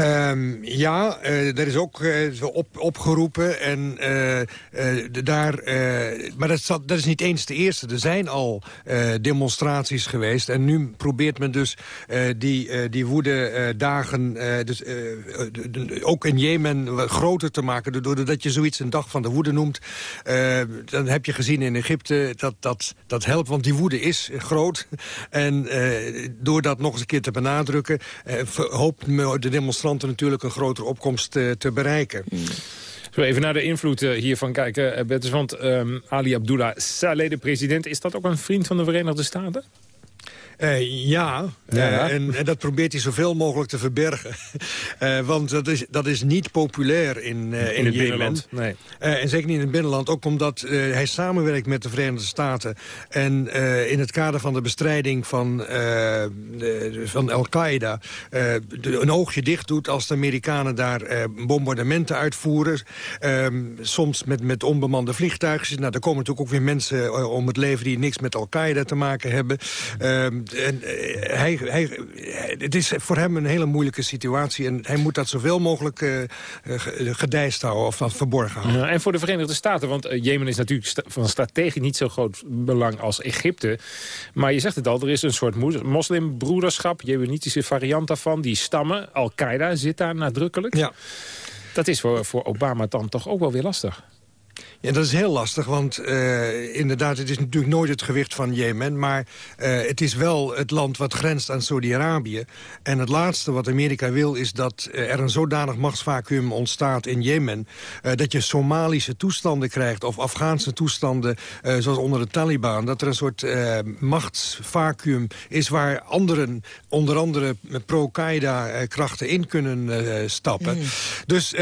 Um, ja, uh, er is ook uh, op, opgeroepen. En, uh, daar, maar dat dat is niet eens de eerste. Er zijn al demonstraties geweest. En nu probeert men dus die, die woede-dagen dus, ook in Jemen groter te maken. Doordat je zoiets een dag van de woede noemt. dan heb je gezien in Egypte dat dat, dat helpt. Want die woede is groot. [LAUGHS] En door dat nog eens een keer te benadrukken... hoopt de demonstratie natuurlijk een grotere opkomst te, eh, te bereiken. Zo even naar de invloed uh, hiervan kijken, uh, Bertus, want um, Ali Abdullah Saleh, de president... is dat ook een vriend van de Verenigde Staten? Uh, ja, ja, ja. Uh, en, en, dat probeert hij zoveel mogelijk te verbergen. uh, [LAUGHS] want dat is, dat is niet populair in, in, in het binnenland. Nee. en zeker niet in het binnenland. Ook omdat hij samenwerkt met de Verenigde Staten. En in het kader van de bestrijding van, de, van Al-Qaeda... een oogje dicht doet als de Amerikanen daar bombardementen uitvoeren. Ehm, soms met, met onbemande vliegtuigen. Nou, er komen natuurlijk ook weer mensen om het leven... die niks met Al-Qaeda te maken hebben. En, uh, hij, hij, het is voor hem een hele moeilijke situatie. En hij moet dat zoveel mogelijk uh, gedijst houden of verborgen houden. Ja, en voor de Verenigde Staten, want Jemen is natuurlijk sta van strategisch niet zo groot belang als Egypte. Maar je zegt het al, er is een soort moslimbroederschap, jemenitische variant daarvan. Die stammen, Al-Qaeda zit daar nadrukkelijk. Ja. Dat is voor, voor Obama dan toch ook wel weer lastig. Ja, dat is heel lastig, want uh, inderdaad, het is natuurlijk nooit het gewicht van Jemen... maar uh, het is wel het land wat grenst aan Saudi-Arabië. En het laatste wat Amerika wil is dat er een zodanig machtsvacuum ontstaat in Jemen... Dat je Somalische toestanden krijgt of Afghaanse toestanden, zoals onder de Taliban... dat er een soort machtsvacuum is waar anderen, onder andere pro-Qaeda-krachten in kunnen stappen. Mm. Dus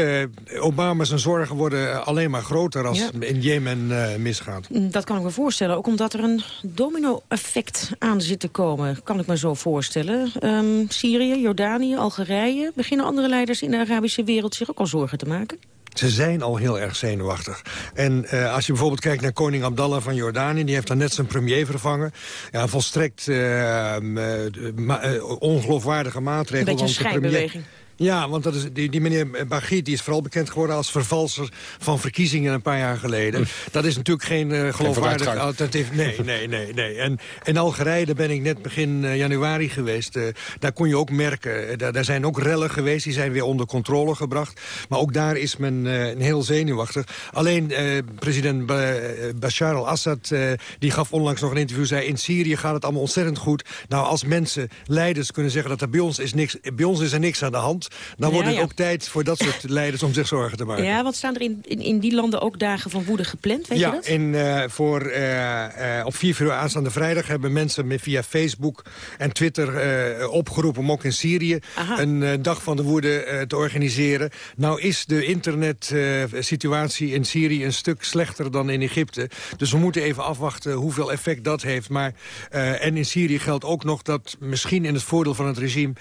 Obama zijn zorgen worden alleen maar groter als... Ja in Jemen uh, misgaat. Mm, dat kan ik me voorstellen. Ook omdat er een domino-effect aan zit te komen. Kan ik me zo voorstellen. Um, Syrië, Jordanië, Algerije. Beginnen andere leiders in de Arabische wereld zich ook al zorgen te maken? Ze zijn al heel erg zenuwachtig. En uh, als je bijvoorbeeld kijkt naar koning Abdallah van Jordanië... die heeft dan net zijn premier vervangen. Ja, volstrekt uh, uh, ongeloofwaardige maatregelen. Een beetje een schijnbeweging. Ja, want dat is, die, die meneer Bagit die is vooral bekend geworden als vervalser van verkiezingen een paar jaar geleden. Dat is natuurlijk geen uh, geloofwaardig alternatief. Nee, [LAUGHS] nee, nee. nee. En in Algerije, daar ben ik net begin uh, januari geweest. Uh, daar kon je ook merken, daar, daar, zijn ook rellen geweest. Die zijn weer onder controle gebracht. Maar ook daar is men heel zenuwachtig. Alleen president ba Bashar al-Assad, die gaf onlangs nog een interview, zei in Syrië gaat het allemaal ontzettend goed. Nou, als mensen, leiders kunnen zeggen dat er bij ons is niks, bij ons is er niks aan de hand dan wordt het ook tijd voor dat soort [LAUGHS] leiders om zich zorgen te maken. Ja, wat staan er in, in, in die landen ook dagen van woede gepland, weet ja, je dat? In, uh, voor, uh, uh, op 4 februari aanstaande vrijdag hebben mensen via Facebook en Twitter opgeroepen... om ook in Syrië Aha. een dag van de woede te organiseren. Nou is de internetsituatie in Syrië een stuk slechter dan in Egypte. Dus we moeten even afwachten hoeveel effect dat heeft. Maar, en in Syrië geldt ook nog dat misschien in het voordeel van het regime...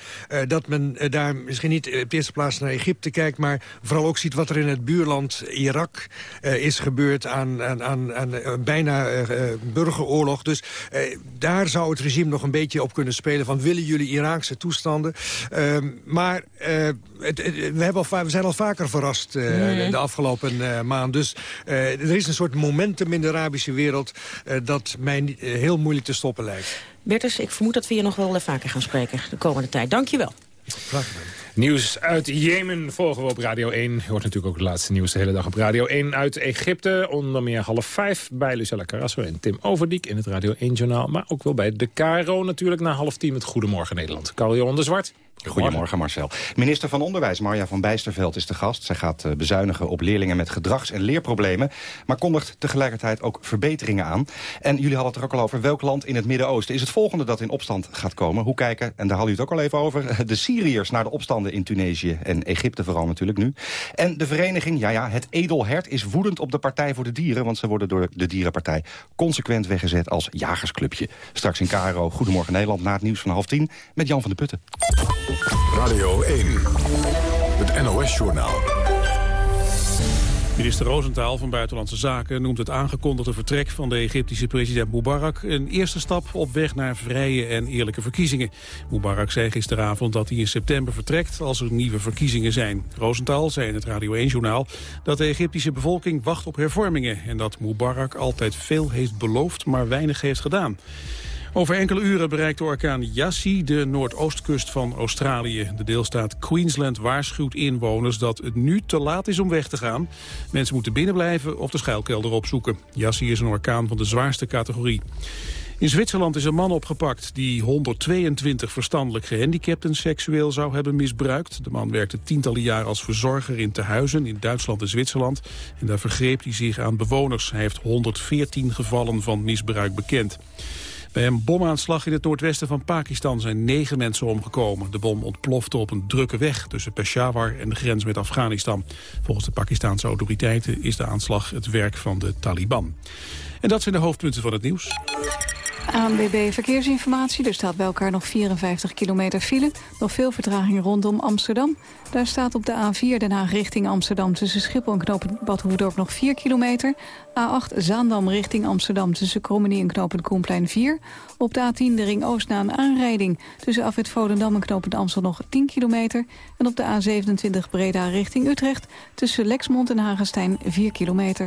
dat men daar misschien niet op de eerste plaats naar Egypte kijkt... maar vooral ook ziet wat er in het buurland Irak is gebeurd... aan, aan, aan, aan bijna burgeroorlog. Dus daar zou het regime nog een beetje op kunnen spelen... van willen jullie Iraakse toestanden? Ehm, maar het, we, hebben al, we zijn al vaker verrast de afgelopen maand. Dus er is een soort momentum in de Arabische wereld... dat mij heel moeilijk te stoppen lijkt. Bertus, ik vermoed dat we hier nog wel vaker gaan spreken de komende tijd. Dank je wel. Graag gedaan. Nieuws uit Jemen volgen we op Radio 1. Je hoort natuurlijk ook het laatste nieuws de hele dag op Radio 1 uit Egypte. Onder meer half vijf bij Lucella Carrasso en Tim Overdiek in het Radio 1-journaal. Maar ook wel bij de KRO natuurlijk na half tien met Goedemorgen Nederland. Carl-Johan de Zwart. Goedemorgen Marcel. Minister van Onderwijs Marja van Bijsterveld is de gast. Zij gaat eh, bezuinigen op leerlingen met gedrags- en leerproblemen... maar kondigt tegelijkertijd ook verbeteringen aan. En jullie hadden het er ook al over. Welk land in het Midden-Oosten is het volgende dat in opstand gaat komen? Hoe kijken, en daar hadden jullie het ook al even over... [LAUGHS] de Syriërs naar de opstanden in Tunesië en Egypte vooral natuurlijk nu. En de vereniging, ja ja, het Edelhert is woedend op de Partij voor de Dieren... want ze worden door de Dierenpartij consequent weggezet als jagersclubje. Straks in KRO Goedemorgen Nederland na het nieuws van half tien... met Jan van de Putten. Radio 1, het NOS-journaal. Minister Rosenthal van Buitenlandse Zaken noemt het aangekondigde vertrek van de Egyptische president Mubarak een eerste stap op weg naar vrije en eerlijke verkiezingen. Mubarak zei gisteravond dat hij in september vertrekt als er nieuwe verkiezingen zijn. Rosenthal zei in het Radio 1-journaal dat de Egyptische bevolking wacht op hervormingen en dat Mubarak altijd veel heeft beloofd, maar weinig heeft gedaan. Over enkele uren bereikt de orkaan Yassi de noordoostkust van Australië. De deelstaat Queensland waarschuwt inwoners dat het nu te laat is om weg te gaan. Mensen moeten binnenblijven of de schuilkelder opzoeken. Yassi is een orkaan van de zwaarste categorie. In Zwitserland is een man opgepakt die 122 verstandelijk gehandicapten seksueel zou hebben misbruikt. De man werkte tientallen jaren als verzorger in tehuizen in Duitsland en Zwitserland. En daar vergreep hij zich aan bewoners. Hij heeft 114 gevallen van misbruik bekend. Bij een bomaanslag in het noordwesten van Pakistan zijn negen mensen omgekomen. De bom ontplofte op een drukke weg tussen Peshawar en de grens met Afghanistan. Volgens de Pakistanse autoriteiten is de aanslag het werk van de Taliban. En dat zijn de hoofdpunten van het nieuws. ANBB Verkeersinformatie. Er staat bij elkaar nog 54 kilometer file. Nog veel vertraging rondom Amsterdam. Daar staat op de A4 Den Haag richting Amsterdam... tussen Schiphol en knooppunt Badhoevedorp nog 4 kilometer. A8 Zaandam richting Amsterdam tussen Krommenie en knooppunt Koenplein 4. Op de A10 de ring Oost na een aanrijding. Tussen Afwit Volendam en knooppunt Amstel nog 10 kilometer. En op de A27 Breda richting Utrecht... tussen Lexmond en Hagestein 4 kilometer.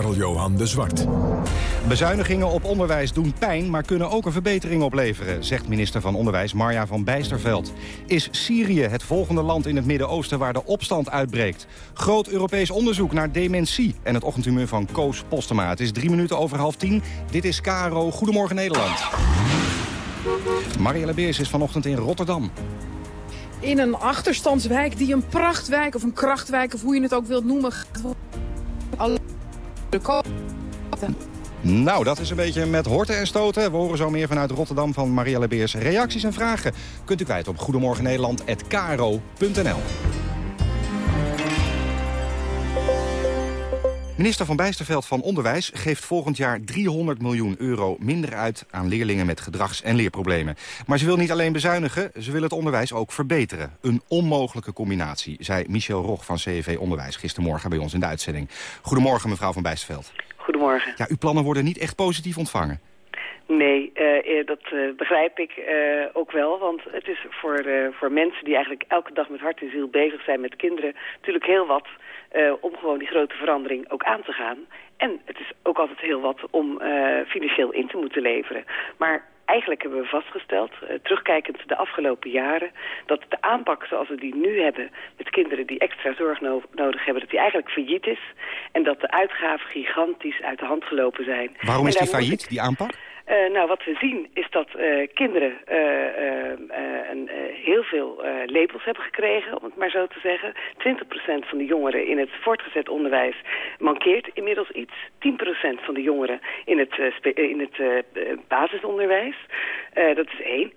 Karl-Johan de Zwart. Bezuinigingen op onderwijs doen pijn, maar kunnen ook een verbetering opleveren... zegt minister van Onderwijs Marja van Bijsterveld. Is Syrië het volgende land in het Midden-Oosten waar de opstand uitbreekt? Groot Europees onderzoek naar dementie en het ochtendhumeur van Koos Postema. Het is drie minuten over half tien. Dit is Caro. Goedemorgen Nederland. Marielle Beers is vanochtend in Rotterdam in een achterstandswijk die een prachtwijk of een krachtwijk... of hoe je het ook wilt noemen... nou, dat is een beetje met horten en stoten. We horen zo meer vanuit Rotterdam van Marielle Beers. Reacties en vragen kunt u kwijt op goedemorgennederland.kro.nl. Minister van Bijsterveld van Onderwijs geeft volgend jaar 300 miljoen euro minder uit aan leerlingen met gedrags- en leerproblemen. Maar ze wil niet alleen bezuinigen, ze wil het onderwijs ook verbeteren. Een onmogelijke combinatie, zei Michel Rog van CEV Onderwijs gistermorgen bij ons in de uitzending. Goedemorgen mevrouw van Bijsterveld. Goedemorgen. Ja, uw plannen worden niet echt positief ontvangen. Nee, uh, dat uh, begrijp ik uh, ook wel. Want het is voor, voor mensen die eigenlijk elke dag met hart en ziel bezig zijn met kinderen... natuurlijk heel wat om gewoon die grote verandering ook aan te gaan. En het is ook altijd heel wat om financieel in te moeten leveren. Maar eigenlijk hebben we vastgesteld, terugkijkend de afgelopen jaren... dat de aanpak zoals we die nu hebben met kinderen die extra zorg nodig hebben... dat die eigenlijk failliet is en dat de uitgaven gigantisch uit de hand gelopen zijn. Waarom is die failliet, die aanpak? Uh, nou, wat we zien is dat uh, kinderen uh, heel veel labels hebben gekregen, om het maar zo te zeggen. 20% van de jongeren in het voortgezet onderwijs mankeert inmiddels iets. 10% van de jongeren in het, in het basisonderwijs. dat is één.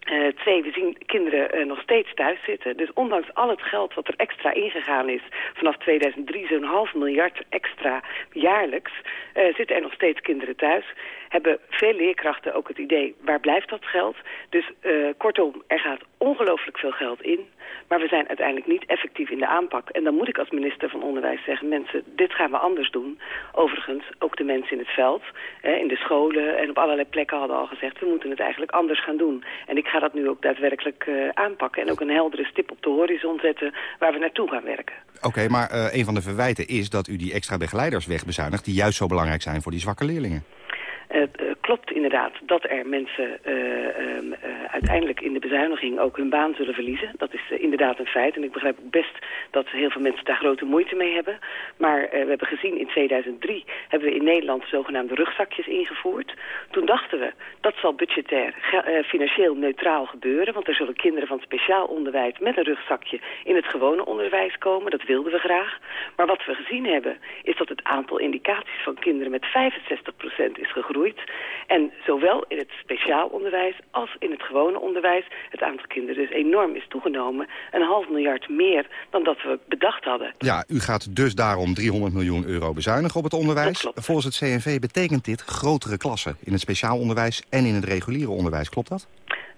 Uh, twee, we zien kinderen uh, nog steeds thuis zitten. Dus ondanks al het geld wat er extra ingegaan is... vanaf 2003 zo'n half miljard extra jaarlijks... Uh, zitten er nog steeds kinderen thuis. Hebben veel leerkrachten ook het idee, waar blijft dat geld? Dus kortom, er gaat ongelooflijk veel geld in... Maar we zijn uiteindelijk niet effectief in de aanpak. En dan moet ik als minister van Onderwijs zeggen... mensen, dit gaan we anders doen. Overigens, ook de mensen in het veld, hè, in de scholen en op allerlei plekken hadden al gezegd... we moeten het eigenlijk anders gaan doen. En ik ga dat nu ook daadwerkelijk uh, aanpakken. En ook een heldere stip op de horizon zetten waar we naartoe gaan werken. Oké, maar uh, een van de verwijten is dat u die extra begeleiders wegbezuinigt... die juist zo belangrijk zijn voor die zwakke leerlingen. Het uh, klopt inderdaad dat er mensen uh, uh, uiteindelijk in de bezuiniging ook hun baan zullen verliezen. Dat is inderdaad een feit. En ik begrijp ook best dat heel veel mensen daar grote moeite mee hebben. Maar we hebben gezien in 2003 hebben we in Nederland zogenaamde rugzakjes ingevoerd. Toen dachten we dat zal budgetair financieel neutraal gebeuren. Want er zullen kinderen van speciaal onderwijs met een rugzakje in het gewone onderwijs komen. Dat wilden we graag. Maar wat we gezien hebben is dat het aantal indicaties van kinderen met 65% is gegroeid en zowel in het speciaal onderwijs als in het gewone onderwijs... het aantal kinderen dus enorm is toegenomen. Een half miljard meer dan dat we bedacht hadden. Ja, u gaat dus daarom 300 miljoen euro bezuinigen op het onderwijs. Volgens het CNV betekent dit grotere klassen... in het speciaal onderwijs en in het reguliere onderwijs. Klopt dat?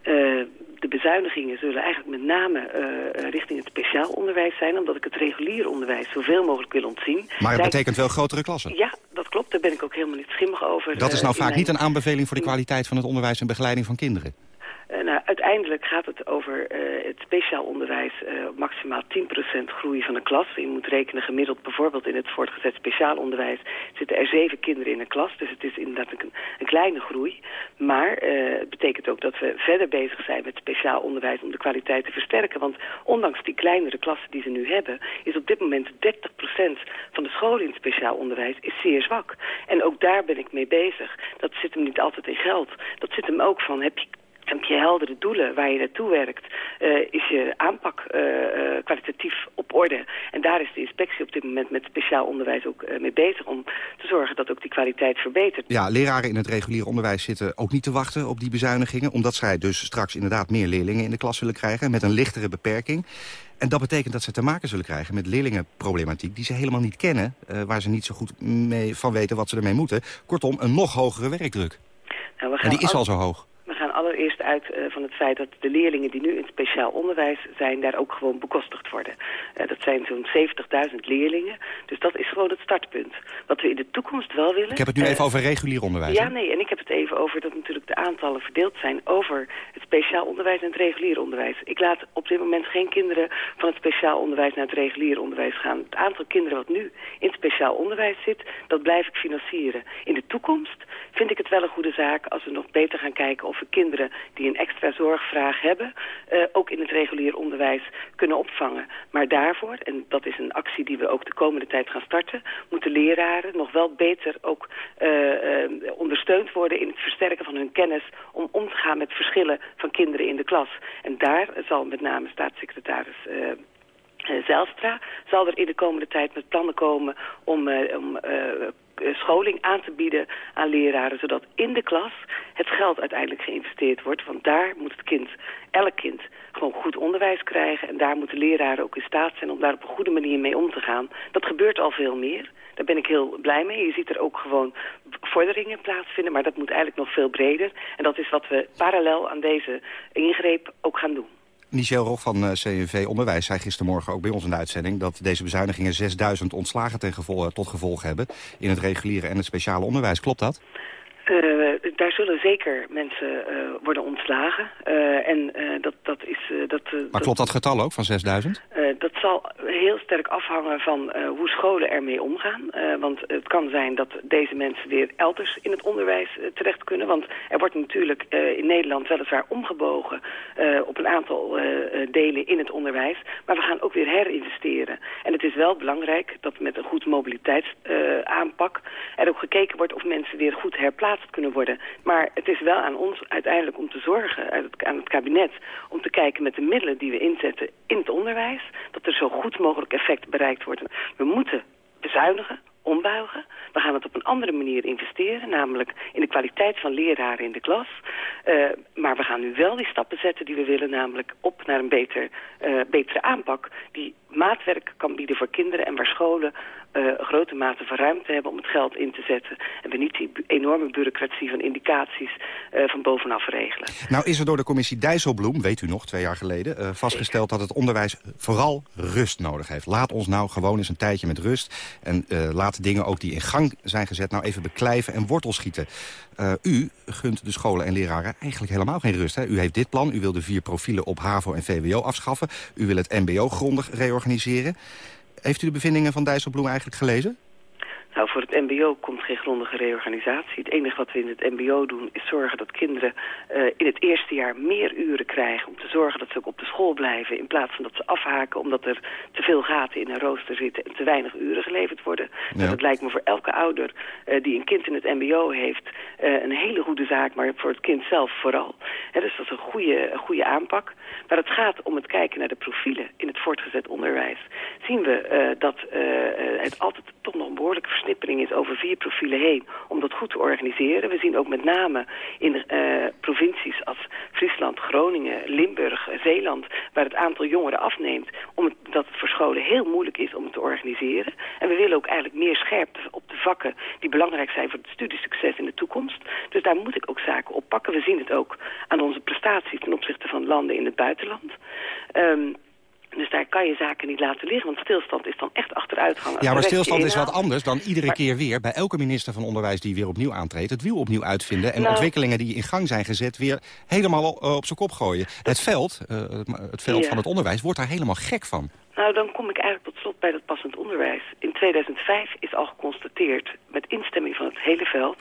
Uh, de bezuinigingen zullen eigenlijk met name uh, richting het speciaal onderwijs zijn... omdat ik het reguliere onderwijs zoveel mogelijk wil ontzien. Maar het betekent wel grotere klassen? Ja, dat klopt. Daar ben ik ook helemaal niet schimmig over. Dat is nou uh, vaak niet een aanbeveling voor de kwaliteit van het onderwijs en begeleiding van kinderen? Nou, uiteindelijk gaat het over uh, het speciaal onderwijs uh, maximaal 10% groei van de klas. Je moet rekenen gemiddeld bijvoorbeeld in het voortgezet speciaal onderwijs zitten er zeven kinderen in een klas. Dus het is inderdaad een, een kleine groei. Maar het betekent ook dat we verder bezig zijn met speciaal onderwijs om de kwaliteit te versterken. Want ondanks die kleinere klassen die ze nu hebben, is op dit moment 30% van de scholen in het speciaal onderwijs is zeer zwak. En ook daar ben ik mee bezig. Dat zit hem niet altijd in geld. Dat zit hem ook van, heb je heb je heldere doelen waar je naartoe werkt, uh, is je aanpak uh, uh, kwalitatief op orde. En daar is de inspectie op dit moment met speciaal onderwijs ook mee bezig om te zorgen dat ook die kwaliteit verbetert. Ja, leraren in het reguliere onderwijs zitten ook niet te wachten op die bezuinigingen, omdat zij dus straks inderdaad meer leerlingen in de klas zullen krijgen met een lichtere beperking. En dat betekent dat ze te maken zullen krijgen met leerlingenproblematiek... die ze helemaal niet kennen, waar ze niet zo goed mee van weten wat ze ermee moeten. Kortom, een nog hogere werkdruk. Nou, en die is al zo hoog allereerst uit uh, van het feit dat de leerlingen die nu in speciaal onderwijs zijn... daar ook gewoon bekostigd worden. Uh, dat zijn zo'n 70.000 leerlingen. Dus dat is gewoon het startpunt. Wat we in de toekomst wel willen... Ik heb het nu even over regulier onderwijs. Ja, nee, en ik heb het even over dat natuurlijk de aantallen verdeeld zijn... over het speciaal onderwijs en het regulier onderwijs. Ik laat op dit moment geen kinderen van het speciaal onderwijs naar het regulier onderwijs gaan. Het aantal kinderen wat nu in het speciaal onderwijs zit, dat blijf ik financieren. In de toekomst vind ik het wel een goede zaak als we nog beter gaan kijken of we kinderen die een extra zorgvraag hebben... Uh, ook in het regulier onderwijs kunnen opvangen. Maar daarvoor, en dat is een actie die we ook de komende tijd gaan starten... moeten leraren nog wel beter ook uh, uh, ondersteund worden... in het versterken van hun kennis om om te gaan met verschillen van kinderen in de klas. En daar zal met name staatssecretaris... Zijlstra zal er in de komende tijd met plannen komen om, scholing aan te bieden aan leraren... zodat in de klas het geld uiteindelijk geïnvesteerd wordt. Want daar moet het kind, elk kind, gewoon goed onderwijs krijgen. En daar moeten leraren ook in staat zijn om daar op een goede manier mee om te gaan. Dat gebeurt al veel meer. Daar ben ik heel blij mee. Je ziet er ook gewoon vorderingen plaatsvinden, maar dat moet eigenlijk nog veel breder. En dat is wat we parallel aan deze ingreep ook gaan doen. Michel Rog van uh, CNV Onderwijs zei gistermorgen ook bij ons in de uitzending... dat deze bezuinigingen 6000 ontslagen gevolg, tot gevolg hebben... in het reguliere en het speciale onderwijs. Klopt dat? Uh, daar zullen zeker mensen uh, worden ontslagen. Uh, en dat, dat is... dat, maar klopt dat getal ook van 6000? dat zal heel sterk afhangen van hoe scholen ermee omgaan. want het kan zijn dat deze mensen weer elders in het onderwijs terecht kunnen. Want er wordt natuurlijk in Nederland weliswaar omgebogen op een aantal delen in het onderwijs. Maar we gaan ook weer herinvesteren. En het is wel belangrijk dat met een goed mobiliteitsaanpak er ook gekeken wordt of mensen weer goed herplaatst kunnen worden. Maar het is wel aan ons uiteindelijk om te zorgen, aan het kabinet... om te kijken met de middelen die we inzetten in het onderwijs... dat er zo goed mogelijk effect bereikt wordt. We moeten bezuinigen, ombuigen. We gaan het op een andere manier investeren, namelijk in de kwaliteit van leraren in de klas. Uh, maar we gaan nu wel die stappen zetten die we willen, namelijk op naar een beter, uh, betere aanpak... die maatwerk kan bieden voor kinderen en waar scholen uh, een grote mate van ruimte hebben om het geld in te zetten. En we niet die enorme bureaucratie van indicaties uh, van bovenaf regelen. Nou is er door de commissie Dijsselbloem, weet u nog, twee jaar geleden... Uh, vastgesteld dat het onderwijs vooral rust nodig heeft. Laat ons nou gewoon eens een tijdje met rust. En laat dingen ook die in gang zijn gezet nou even beklijven en wortel schieten. u gunt de scholen en leraren eigenlijk helemaal geen rust. Hè? U heeft dit plan, u wil de vier profielen op HAVO en VWO afschaffen. U wil het mbo grondig reorganiseren. Heeft u de bevindingen van Dijsselbloem eigenlijk gelezen? Nou, voor het mbo komt geen grondige reorganisatie. Het enige wat we in het mbo doen is zorgen dat kinderen uh, in het eerste jaar meer uren krijgen... om te zorgen dat ze ook op de school blijven... in plaats van dat ze afhaken omdat er te veel gaten in een rooster zitten... en te weinig uren geleverd worden. Ja. Nou, dat lijkt me voor elke ouder uh, die een kind in het mbo heeft... Uh, een hele goede zaak, maar voor het kind zelf vooral. He, dus dat is een goede, een goede aanpak. Maar het gaat om het kijken naar de profielen in het voortgezet onderwijs. Zien we dat het altijd toch nog een behoorlijke versnippering is over vier profielen heen om dat goed te organiseren. We zien ook met name in provincies als Friesland, Groningen, Limburg, Zeeland, waar het aantal jongeren afneemt, omdat het, het voor scholen heel moeilijk is om het te organiseren. En we willen ook eigenlijk meer scherpte op de vakken die belangrijk zijn voor het studiesucces in de toekomst. Dus daar moet ik ook zaken oppakken. We zien het ook aan onze prestaties ten opzichte van landen in het buitenland. Um, dus daar kan je zaken niet laten liggen, want stilstand is dan echt achteruitgang. Ja, maar stilstand is wat anders dan iedere keer weer... bij elke minister van Onderwijs die weer opnieuw aantreedt... het wiel opnieuw uitvinden en nou, ontwikkelingen die in gang zijn gezet... weer helemaal uh, op zijn kop gooien. Het veld, uh, het veld ja. van het onderwijs, wordt daar helemaal gek van. Nou, dan kom ik eigenlijk tot slot bij dat passend onderwijs. In 2005 is al geconstateerd, met instemming van het hele veld...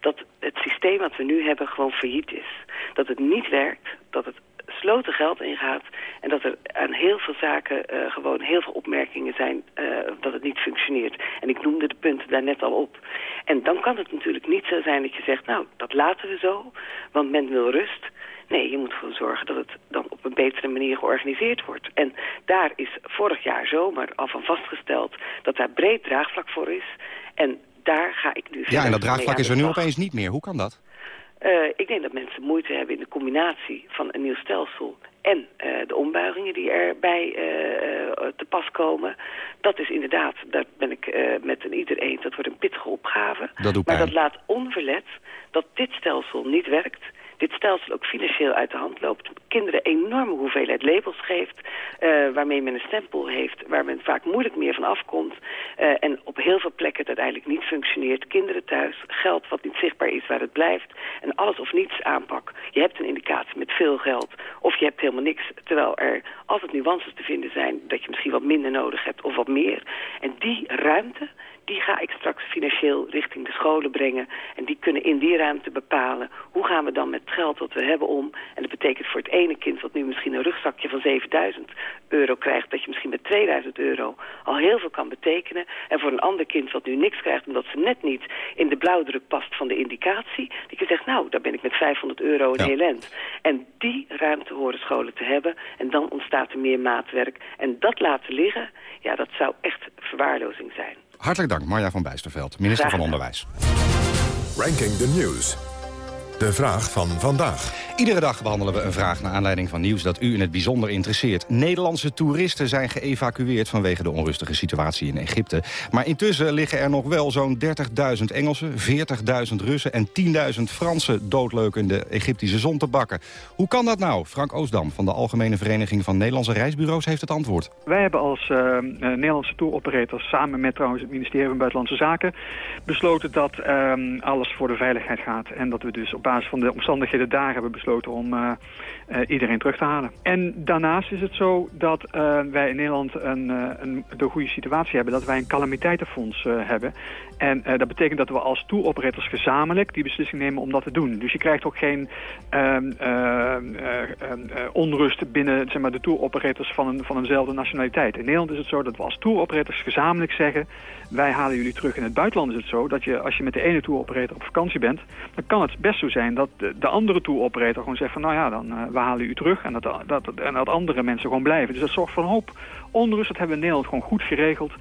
dat het systeem wat we nu hebben gewoon failliet is. Dat het niet werkt, dat het sloten geld ingaat... en dat er aan heel veel zaken uh, gewoon heel veel opmerkingen zijn uh, dat het niet functioneert. En ik noemde de punten daar net al op. En dan kan het natuurlijk niet zo zijn dat je zegt... nou, dat laten we zo, want men wil rust... Nee, je moet gewoon zorgen dat het dan op een betere manier georganiseerd wordt. En daar is vorig jaar zomer al van vastgesteld dat daar breed draagvlak voor is. En daar ga ik nu Ja, en dat draagvlak is er nu opeens niet meer. Hoe kan dat? Uh, ik denk dat mensen moeite hebben in de combinatie van een nieuw stelsel en uh, de ombuigingen die erbij uh, te pas komen. Dat is inderdaad, daar ben ik met een ieder eens, dat wordt een pittige opgave. Dat maar dat laat onverlet dat dit stelsel niet werkt dit stelsel ook financieel uit de hand loopt. Kinderen enorme hoeveelheid labels geeft, uh, waarmee men een stempel heeft, waar men vaak moeilijk meer van afkomt. Uh, en op heel veel plekken het uiteindelijk niet functioneert. Kinderen thuis, geld wat niet zichtbaar is waar het blijft. En alles of niets aanpak. Je hebt een indicatie met veel geld of je hebt helemaal niks. Terwijl er altijd nuances te vinden zijn dat je misschien wat minder nodig hebt of wat meer. En die ruimte, die ga ik straks financieel richting de scholen brengen. En die kunnen in die ruimte bepalen hoe gaan we dan met het geld dat we hebben om. En dat betekent voor het ene kind wat nu misschien een rugzakje van 7000 euro krijgt... dat je misschien met 2000 euro al heel veel kan betekenen. En voor een ander kind wat nu niks krijgt omdat ze net niet in de blauwdruk past van de indicatie... die je zegt, nou, daar ben ik met 500 euro een ja. heel end. En die ruimte horen scholen te hebben. En dan ontstaat er meer maatwerk. En dat laten liggen, ja, dat zou echt verwaarlozing zijn. Hartelijk dank, Marja van Bijsterveld, minister van Onderwijs. Ranking the News. De vraag van vandaag. Iedere dag behandelen we een vraag naar aanleiding van nieuws dat u in het bijzonder interesseert. Nederlandse toeristen zijn geëvacueerd vanwege de onrustige situatie in Egypte. Maar intussen liggen er nog wel zo'n 30.000 Engelsen, 40.000 Russen en 10.000 Fransen doodleuk in de Egyptische zon te bakken. Hoe kan dat nou? Frank Oostdam van de Algemene Vereniging van Nederlandse Reisbureaus heeft het antwoord. Wij hebben als uh, Nederlandse touroperators samen met trouwens het ministerie van Buitenlandse Zaken besloten dat uh, alles voor de veiligheid gaat. En dat we dus op basis van de omstandigheden daar hebben besloten om iedereen terug te halen. En daarnaast is het zo dat wij in Nederland een, een, de goede situatie hebben dat wij een calamiteitenfonds hebben. En dat betekent dat we als tour-operators gezamenlijk die beslissing nemen om dat te doen. Dus je krijgt ook geen ehm, onrust binnen zeg maar, de tour-operators van, een, van eenzelfde nationaliteit. In Nederland is het zo dat we als tour-operators gezamenlijk zeggen... wij halen jullie terug. In het buitenland is het zo dat je, als je met de ene tour-operator op vakantie bent... dan kan het best zo zijn dat de, de andere tour-operator gewoon zegt van... nou ja, dan uh, we halen u terug en dat, dat, en dat andere mensen gewoon blijven. Dus dat zorgt voor een hoop onrust. Dat hebben we in Nederland gewoon goed geregeld.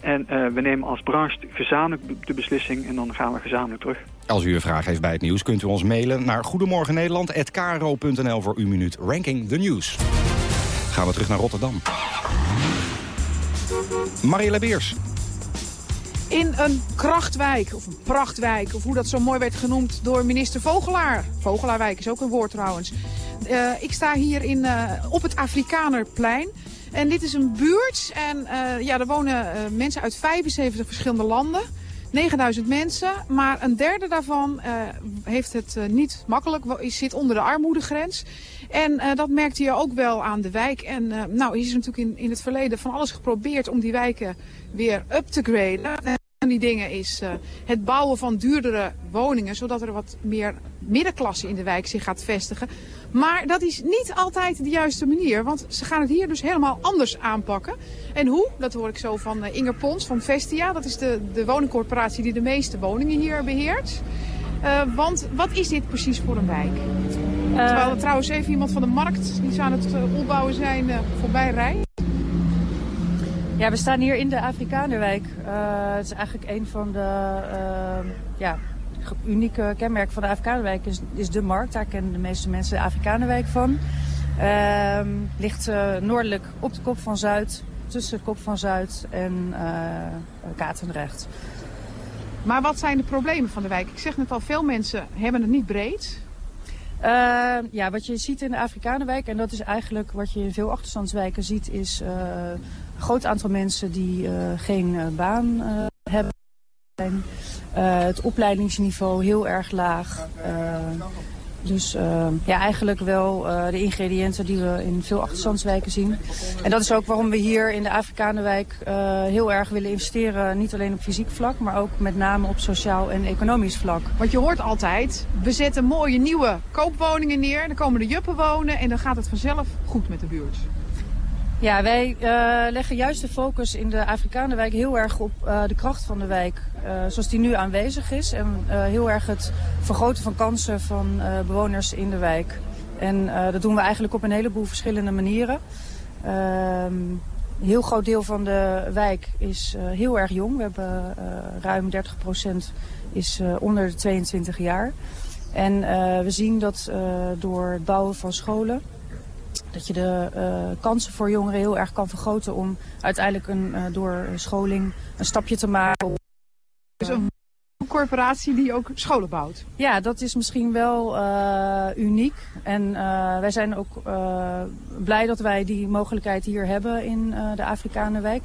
En uh, we nemen als branche gezamenlijk de beslissing en dan gaan we gezamenlijk terug. Als u een vraag heeft bij het nieuws kunt u ons mailen naar goedemorgennederland.kro.nl voor uw minuut Ranking the News. Gaan we terug naar Rotterdam. Marielle Beers. In een krachtwijk, of een prachtwijk, of hoe dat zo mooi werd genoemd door minister Vogelaar. Vogelaarwijk is ook een woord trouwens. Uh, ik sta hier in, uh, op het Afrikanerplein. En dit is een buurt en uh, ja, er wonen mensen uit 75 verschillende landen. 9000 mensen, maar een derde daarvan heeft het niet makkelijk, zit onder de armoedegrens. En dat merkte je ook wel aan de wijk. En nou, hier is natuurlijk in, in het verleden van alles geprobeerd om die wijken weer up te graden. En die dingen is het bouwen van duurdere woningen, zodat er wat meer middenklasse in de wijk zich gaat vestigen. Maar dat is niet altijd de juiste manier, want ze gaan het hier dus helemaal anders aanpakken. En hoe? Dat hoor ik zo van uh, Inger Pons van Vestia. Dat is de, de woningcorporatie die de meeste woningen hier beheert. Uh, want wat is dit precies voor een wijk? Uh, Terwijl er trouwens even iemand van de markt, die ze aan het opbouwen zijn, voorbij rijdt. Ja, we staan hier in de Afrikanerwijk. het is eigenlijk een van de ja, unieke kenmerk van de Afrikanenwijk is, is de markt. Daar kennen de meeste mensen de Afrikanenwijk van. Uh, ligt uh, noordelijk op de kop van Zuid, tussen de kop van Zuid en uh, Katendrecht. Maar wat zijn de problemen van de wijk? Ik zeg net al, veel mensen hebben het niet breed. Uh, ja, wat je ziet in de Afrikanenwijk, en dat is eigenlijk wat je in veel achterstandswijken ziet, is een groot aantal mensen die geen baan hebben. Uh, het opleidingsniveau heel erg laag. Uh, dus uh, ja, eigenlijk wel de ingrediënten die we in veel achterstandswijken zien. En dat is ook waarom we hier in de Afrikanenwijk heel erg willen investeren. Niet alleen op fysiek vlak, maar ook met name op sociaal en economisch vlak. Want je hoort altijd, we zetten mooie nieuwe koopwoningen neer. Dan komen de juppen wonen en dan gaat het vanzelf goed met de buurt. Ja, wij uh, leggen juist de focus in de Afrikanenwijk heel erg op uh, de kracht van de wijk. Uh, zoals die nu aanwezig is. En heel erg het vergroten van kansen van bewoners in de wijk. En dat doen we eigenlijk op een heleboel verschillende manieren. Ehm, een heel groot deel van de wijk is heel erg jong. We hebben ruim 30% is onder de 22 jaar. En we zien dat door het bouwen van scholen dat je de uh, kansen voor jongeren heel erg kan vergroten om uiteindelijk een, uh, door scholing een stapje te maken. Dus een corporatie die ook scholen bouwt? Ja, dat is misschien wel uh, uniek. En wij zijn ook blij dat wij die mogelijkheid hier hebben in de Afrikanenwijk.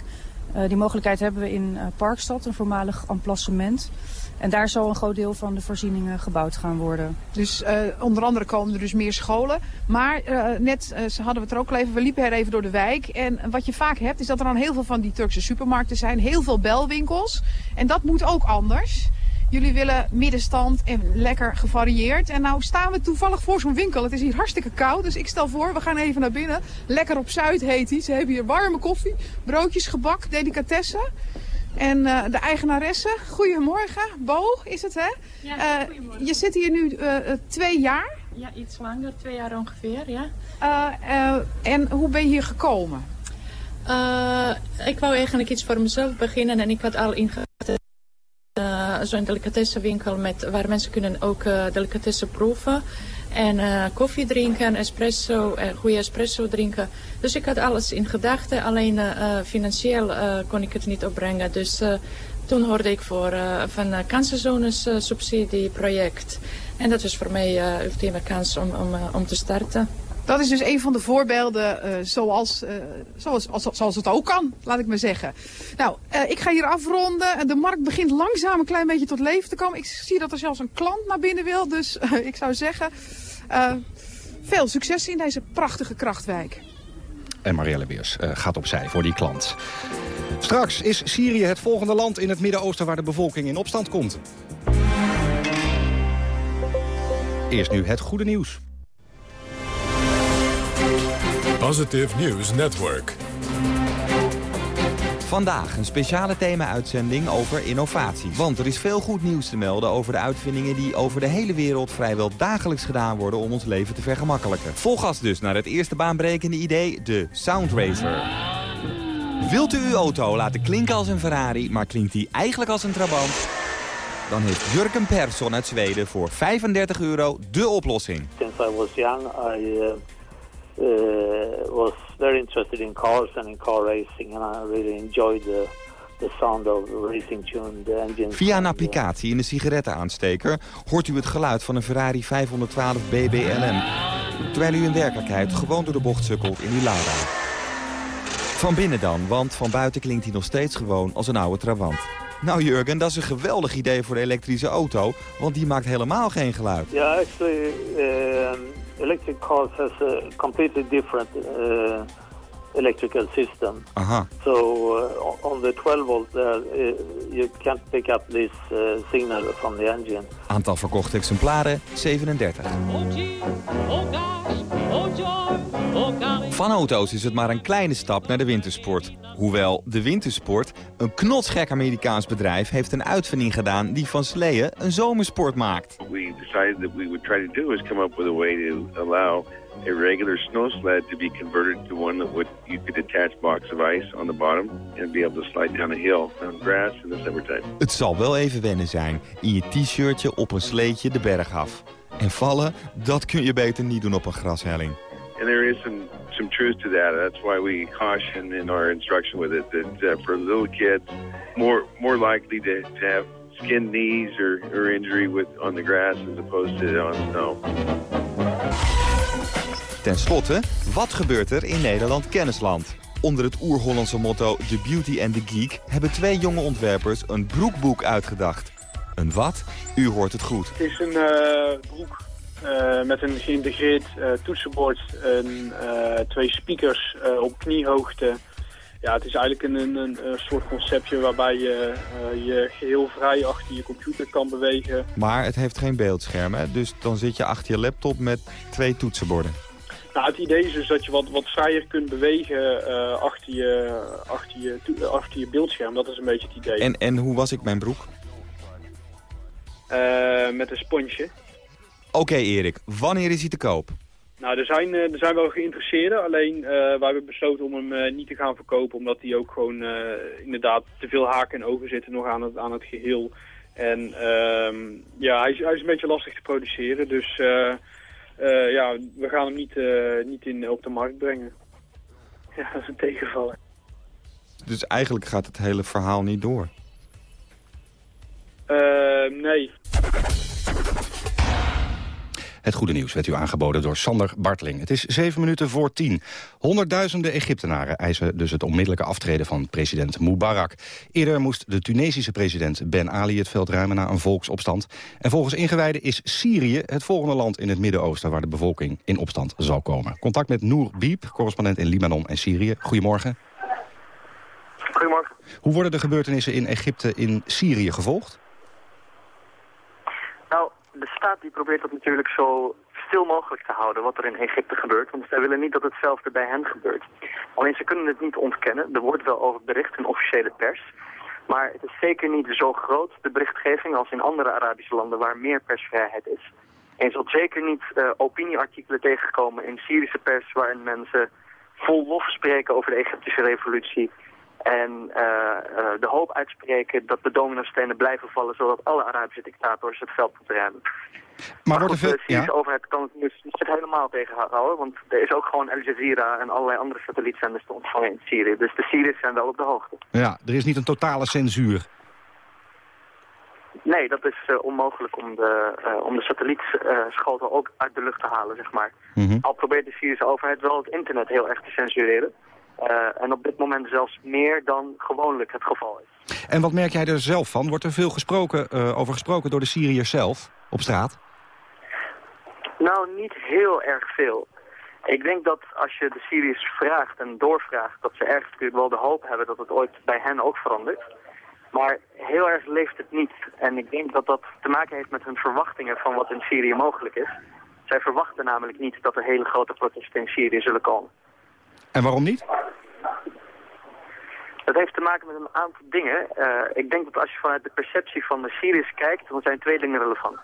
die mogelijkheid hebben we in Parkstad, een voormalig emplacement. En daar zal een groot deel van de voorzieningen gebouwd gaan worden. Dus uh, onder andere komen er dus meer scholen. Maar uh, net uh, hadden we het er ook al even, we liepen er even door de wijk. En wat je vaak hebt is dat er dan heel veel van die Turkse supermarkten zijn. Heel veel belwinkels. En dat moet ook anders. Jullie willen middenstand en lekker gevarieerd. En nou staan we toevallig voor zo'n winkel. Het is hier hartstikke koud, dus ik stel voor, we gaan even naar binnen. Lekker op Zuid heet hij. Ze hebben hier warme koffie, broodjes, gebak, delicatessen. En uh, de eigenaresse, goedemorgen. Bo is het hè? Ja, uh, goedemorgen. Je zit hier nu uh, twee jaar? Ja, iets langer, twee jaar ongeveer, ja. en hoe ben je hier gekomen? ik wou eigenlijk iets voor mezelf beginnen en ik had al ingegaan zo'n delicatessenwinkel met, waar mensen kunnen ook delicatessen proeven. En uh, koffie drinken, espresso, uh, goede espresso drinken. Dus ik had alles in gedachten. Alleen uh, financieel kon ik het niet opbrengen. Dus toen hoorde ik voor, van uh, Kansenzones subsidieproject. En dat was voor mij uh, ultieme kans om, om te starten. Dat is dus een van de voorbeelden uh, zoals, uh, zoals, als, zoals het ook kan, laat ik maar zeggen. Nou, uh, ik ga hier afronden. De markt begint langzaam een klein beetje tot leven te komen. Ik zie dat er zelfs een klant naar binnen wil. Dus [LAUGHS] ik zou zeggen, veel succes in deze prachtige krachtwijk. En Marielle Beers gaat opzij voor die klant. Straks is Syrië het volgende land in het Midden-Oosten... waar de bevolking in opstand komt. Eerst nu het goede nieuws. Positive News Network. Vandaag een speciale thema-uitzending over innovatie. Want er is veel goed nieuws te melden over de uitvindingen... die over de hele wereld vrijwel dagelijks gedaan worden... om ons leven te vergemakkelijken. Volgas dus naar het eerste baanbrekende idee, de Soundracer. Wilt u uw auto laten klinken als een Ferrari... maar klinkt die eigenlijk als een Trabant? Dan heeft Jurgen Persson uit Zweden voor 35 euro de oplossing. Since I was young, I... Uh was very interested in cars and in car racing, and I really enjoyed the the sound of racing tune, the engine. Via een applicatie in de sigarettenaansteker hoort u het geluid van een Ferrari 512 BBLM, terwijl u in werkelijkheid gewoon door de bocht sukkelt in uw Lada. Van binnen dan, want van buiten klinkt hij nog steeds gewoon als een oude Trabant. Nou Jurgen, dat is een geweldig idee voor de elektrische auto, want die maakt helemaal geen geluid. Ja, actually, uh, electric cars has a completely different uh, electrical system. Aha. So uh, on the 12 volt there, uh, you can't pick up this uh, signal from the engine. Aantal verkochte exemplaren 37. Van auto's is het maar een kleine stap naar de wintersport. Hoewel de wintersport, een knotsgek Amerikaans bedrijf, heeft een uitvinding gedaan die van sleeën een zomersport maakt. We decided that we would try to do is come up with a way to allow a regular snow sled to be converted to one that would you could attach blocks of ice on the bottom and be able to slide down a hill on grass in the summertime. Het zal wel even wennen zijn, in je t-shirtje op een sleetje de berg af. En vallen, dat kun je beter niet doen op een grashelling. And there is some some truth to that. That's why we caution in our instruction with it that uh, for little kids, more more likely to, to have skin knees or, or injury with on the grass as opposed to on snow. Ten slotte, wat gebeurt er in Nederland Kennisland? Onder het oer-Hollandse motto The Beauty and the Geek... hebben twee jonge ontwerpers een broekboek uitgedacht. Een wat? U hoort het goed. Het is een uh, broek uh, met een geïntegreerd uh, toetsenbord... en twee speakers op kniehoogte... Ja, het is eigenlijk een, een, een soort conceptje waarbij je je geheel vrij achter je computer kan bewegen. Maar het heeft geen beeldscherm, hè? dus dan zit je achter je laptop met twee toetsenborden. Nou, het idee is dus dat je wat, wat vrijer kunt bewegen uh, achter, je, achter, je, achter je beeldscherm. Dat is een beetje het idee. En, en hoe was ik mijn broek? Uh, met een sponsje. Oké okay, Erik, wanneer is hij te koop? Nou, er zijn, er zijn wel geïnteresseerden. Alleen uh, wij hebben besloten om hem niet te gaan verkopen. Omdat hij ook gewoon inderdaad te veel haken en ogen zitten nog aan het, aan het geheel. En ehm, ja, hij is, hij is een beetje lastig te produceren. Dus... Uh, ja, we gaan hem niet, uh, niet in, op de markt brengen. [LAUGHS] Ja, dat is een tegenvaller. Dus eigenlijk gaat het hele verhaal niet door? Uh, nee. Het goede nieuws werd u aangeboden door Sander Bartling. Het is zeven minuten voor tien. Honderdduizenden Egyptenaren eisen dus het onmiddellijke aftreden van president Mubarak. Eerder moest de Tunesische president Ben Ali het veld ruimen na een volksopstand. En volgens ingewijden is Syrië het volgende land in het Midden-Oosten... waar de bevolking in opstand zal komen. Contact met Noor Biep, correspondent in Libanon en Syrië. Goedemorgen. Goedemorgen. Hoe worden de gebeurtenissen in Egypte in Syrië gevolgd? De staat die probeert dat natuurlijk zo stil mogelijk te houden wat er in Egypte gebeurt. Want zij willen niet dat hetzelfde bij hen gebeurt. Alleen ze kunnen het niet ontkennen. Er wordt wel over bericht in officiële pers. Maar het is zeker niet zo groot, de berichtgeving, als in andere Arabische landen waar meer persvrijheid is. En je zult zeker niet uh, opinieartikelen tegenkomen in Syrische pers waarin mensen vol lof spreken over de Egyptische revolutie en uh, uh, de hoop uitspreken dat de dominostenen blijven vallen... zodat alle Arabische dictators het veld moeten ruimen. Maar, maar de Syrische overheid kan het dus niet helemaal tegenhouden... want er is ook gewoon Al Jazeera en allerlei andere satellietzenders te ontvangen in Syrië. Dus de Syriërs zijn wel op de hoogte. Ja, er is niet een totale censuur. Nee, dat is uh, onmogelijk om de, uh, om de satellietschotel ook uit de lucht te halen, zeg maar. Mhm. Al probeert de Syrische overheid wel het internet heel erg te censureren. Uh, en op dit moment zelfs meer dan gewoonlijk het geval is. En wat merk jij er zelf van? Wordt er veel gesproken, over gesproken door de Syriërs zelf op straat? Nou, niet heel erg veel. Ik denk dat als je de Syriërs vraagt en doorvraagt... dat ze ergens natuurlijk wel de hoop hebben dat het ooit bij hen ook verandert. Maar heel erg leeft het niet. En ik denk dat dat te maken heeft met hun verwachtingen van wat in Syrië mogelijk is. Zij verwachten namelijk niet dat er hele grote protesten in Syrië zullen komen. En waarom niet? Dat heeft te maken met een aantal dingen. Uh, ik denk dat als je vanuit de perceptie van de Syriërs kijkt, dan zijn twee dingen relevant.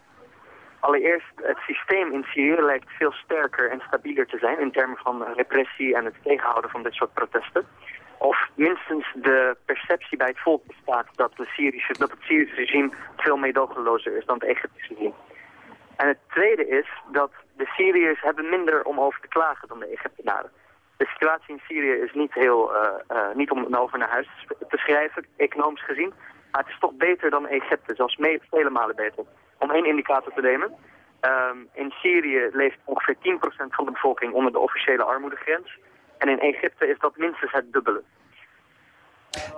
Allereerst, het systeem in Syrië lijkt veel sterker en stabieler te zijn in termen van repressie en het tegenhouden van dit soort protesten. Of minstens de perceptie bij het volk bestaat dat, de Syrische, dat het Syrische regime veel meedogenlozer is dan het Egyptische regime. En het tweede is dat de Syriërs hebben minder om over te klagen dan de Egyptenaren. De situatie in Syrië is niet, heel, uh, uh, niet om over naar huis te schrijven, economisch gezien. Maar het is toch beter dan Egypte, zelfs mee, vele malen beter. Om één indicator te nemen. Um, in Syrië leeft ongeveer 10% van de bevolking onder de officiële armoedegrens. En in Egypte is dat minstens het dubbele.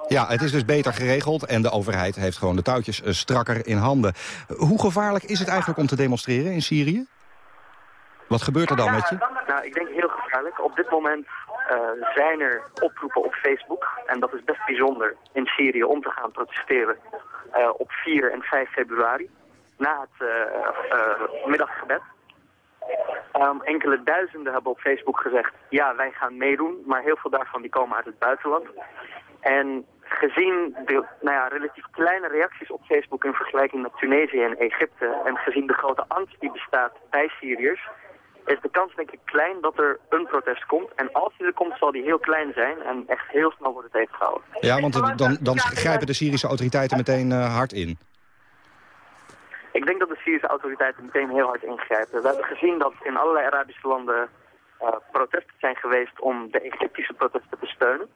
Ja, het is dus beter geregeld en de overheid heeft gewoon de touwtjes uh, strakker in handen. Hoe gevaarlijk is het eigenlijk om te demonstreren in Syrië? Wat gebeurt er dan met je? Nou, ik denk heel gevaarlijk. Op dit moment uh, zijn er oproepen op Facebook. En dat is best bijzonder in Syrië om te gaan protesteren uh, op 4 en 5 februari. Na het uh, middaggebed. Um, enkele duizenden hebben op Facebook gezegd, ja, wij gaan meedoen. Maar heel veel daarvan die komen uit het buitenland. En gezien de nou ja, relatief kleine reacties op Facebook in vergelijking met Tunesië en Egypte... en gezien de grote angst die bestaat bij Syriërs... is de kans denk ik klein dat er een protest komt. En als die er komt zal die heel klein zijn en echt heel snel worden tegengehouden. Ja, want dan, dan grijpen de Syrische autoriteiten meteen uh, hard in. Ik denk dat de Syrische autoriteiten meteen heel hard ingrijpen. We hebben gezien dat in allerlei Arabische landen uh, protesten zijn geweest om de Egyptische protesten te steunen.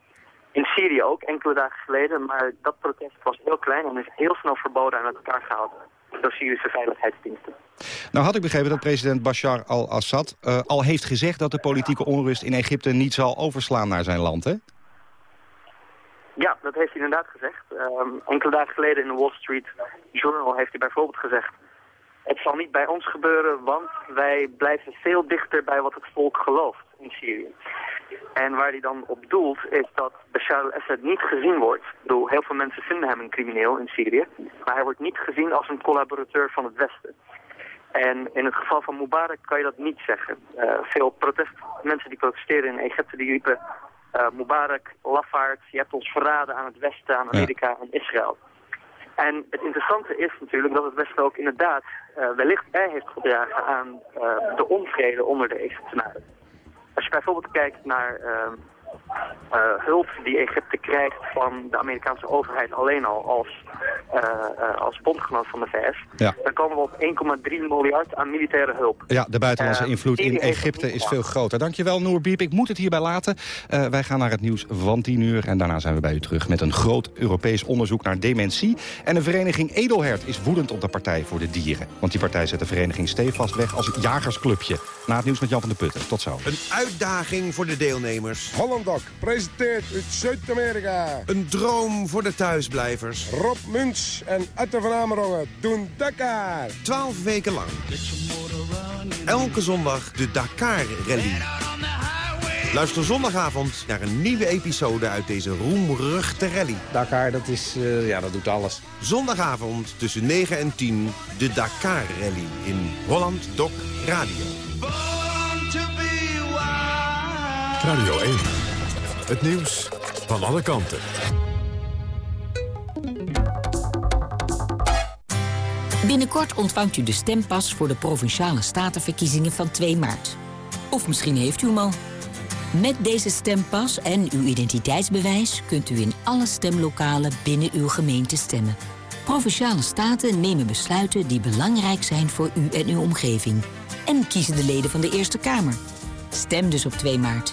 In Syrië ook, enkele dagen geleden, maar dat protest was heel klein en is heel snel verboden en uit elkaar gehaald door Syrische veiligheidsdiensten. Nou had ik begrepen dat president Bashar al-Assad uh, al heeft gezegd dat de politieke onrust in Egypte niet zal overslaan naar zijn land, hè? Ja, dat heeft hij inderdaad gezegd. Um, enkele dagen geleden in de Wall Street Journal heeft hij bijvoorbeeld gezegd... het zal niet bij ons gebeuren, want wij blijven veel dichter bij wat het volk gelooft in Syrië. En waar hij dan op doelt is dat Bashar al-Assad niet gezien wordt. Ik bedoel, heel veel mensen vinden hem een crimineel in Syrië. Maar hij wordt niet gezien als een collaborateur van het Westen. En in het geval van Mubarak kan je dat niet zeggen. Uh, veel protest, mensen die protesteren in Egypte die riepen... Uh, Mubarak, lafaard, je hebt ons verraden aan het Westen, aan Amerika en Israël. En het interessante is natuurlijk dat het Westen ook inderdaad uh, wellicht bij heeft gedragen aan de onvrede onder de Egyptenaren. Als je bijvoorbeeld kijkt naar uh, uh, hulp die Egypte krijgt van de Amerikaanse overheid alleen al als, uh, als bondgenoot van de VS, ja. dan komen we op 1,3 miljard aan militaire hulp. Ja, de buitenlandse invloed in Egypte is veel groter. Dankjewel Noor Biep, ik moet het hierbij laten. wij gaan naar het nieuws van 10 uur en daarna zijn we bij u terug met een groot Europees onderzoek naar dementie. En de vereniging Edelhert is woedend op de Partij voor de Dieren. Want die partij zet de vereniging stevast weg als jagersclubje. Na het nieuws met Jan van der Putten. Tot zo. Een uitdaging voor de deelnemers. Presenteert uit Zuid-Amerika. Een droom voor de thuisblijvers. Rob Muns en Atte van Amerongen doen Dakar. Twaalf weken lang. Elke zondag de Dakar Rally. Luister zondagavond naar een nieuwe episode uit deze roemruchte rally. Dakar, dat, is, uh, ja, dat doet alles. Zondagavond tussen 9 en 10, de Dakar Rally in Holland Doc Radio. Radio 1. Het nieuws van alle kanten. Binnenkort ontvangt u de stempas voor de Provinciale Statenverkiezingen van 2 maart. Of misschien heeft u hem al. Met deze stempas en uw identiteitsbewijs kunt u in alle stemlokalen binnen uw gemeente stemmen. Provinciale staten nemen besluiten die belangrijk zijn voor u en uw omgeving. En kiezen de leden van de Eerste Kamer. Stem dus op 2 maart.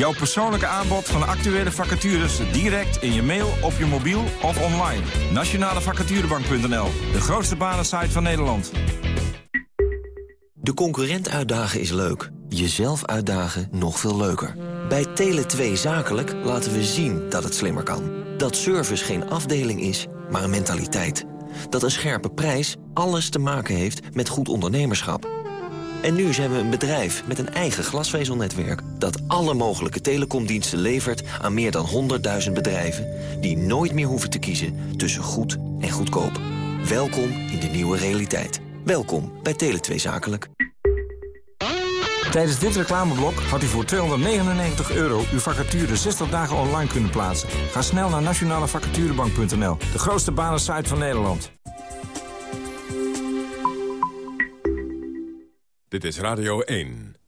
Jouw persoonlijke aanbod van actuele vacatures direct in je mail, op je mobiel of online. Nationalevacaturebank.nl, de grootste banensite van Nederland. De concurrent uitdagen is leuk. Jezelf uitdagen nog veel leuker. Bij Tele2 Zakelijk laten we zien dat het slimmer kan. Dat service geen afdeling is, maar een mentaliteit. Dat een scherpe prijs alles te maken heeft met goed ondernemerschap. En nu zijn we een bedrijf met een eigen glasvezelnetwerk... dat alle mogelijke telecomdiensten levert aan meer dan 100.000 bedrijven... die nooit meer hoeven te kiezen tussen goed en goedkoop. Welkom in de nieuwe realiteit. Welkom bij Tele2 Zakelijk. Tijdens dit reclameblok had u voor 299 euro uw vacature 60 dagen online kunnen plaatsen. Ga snel naar nationalevacaturebank.nl, de grootste banensite van Nederland. Dit is Radio 1.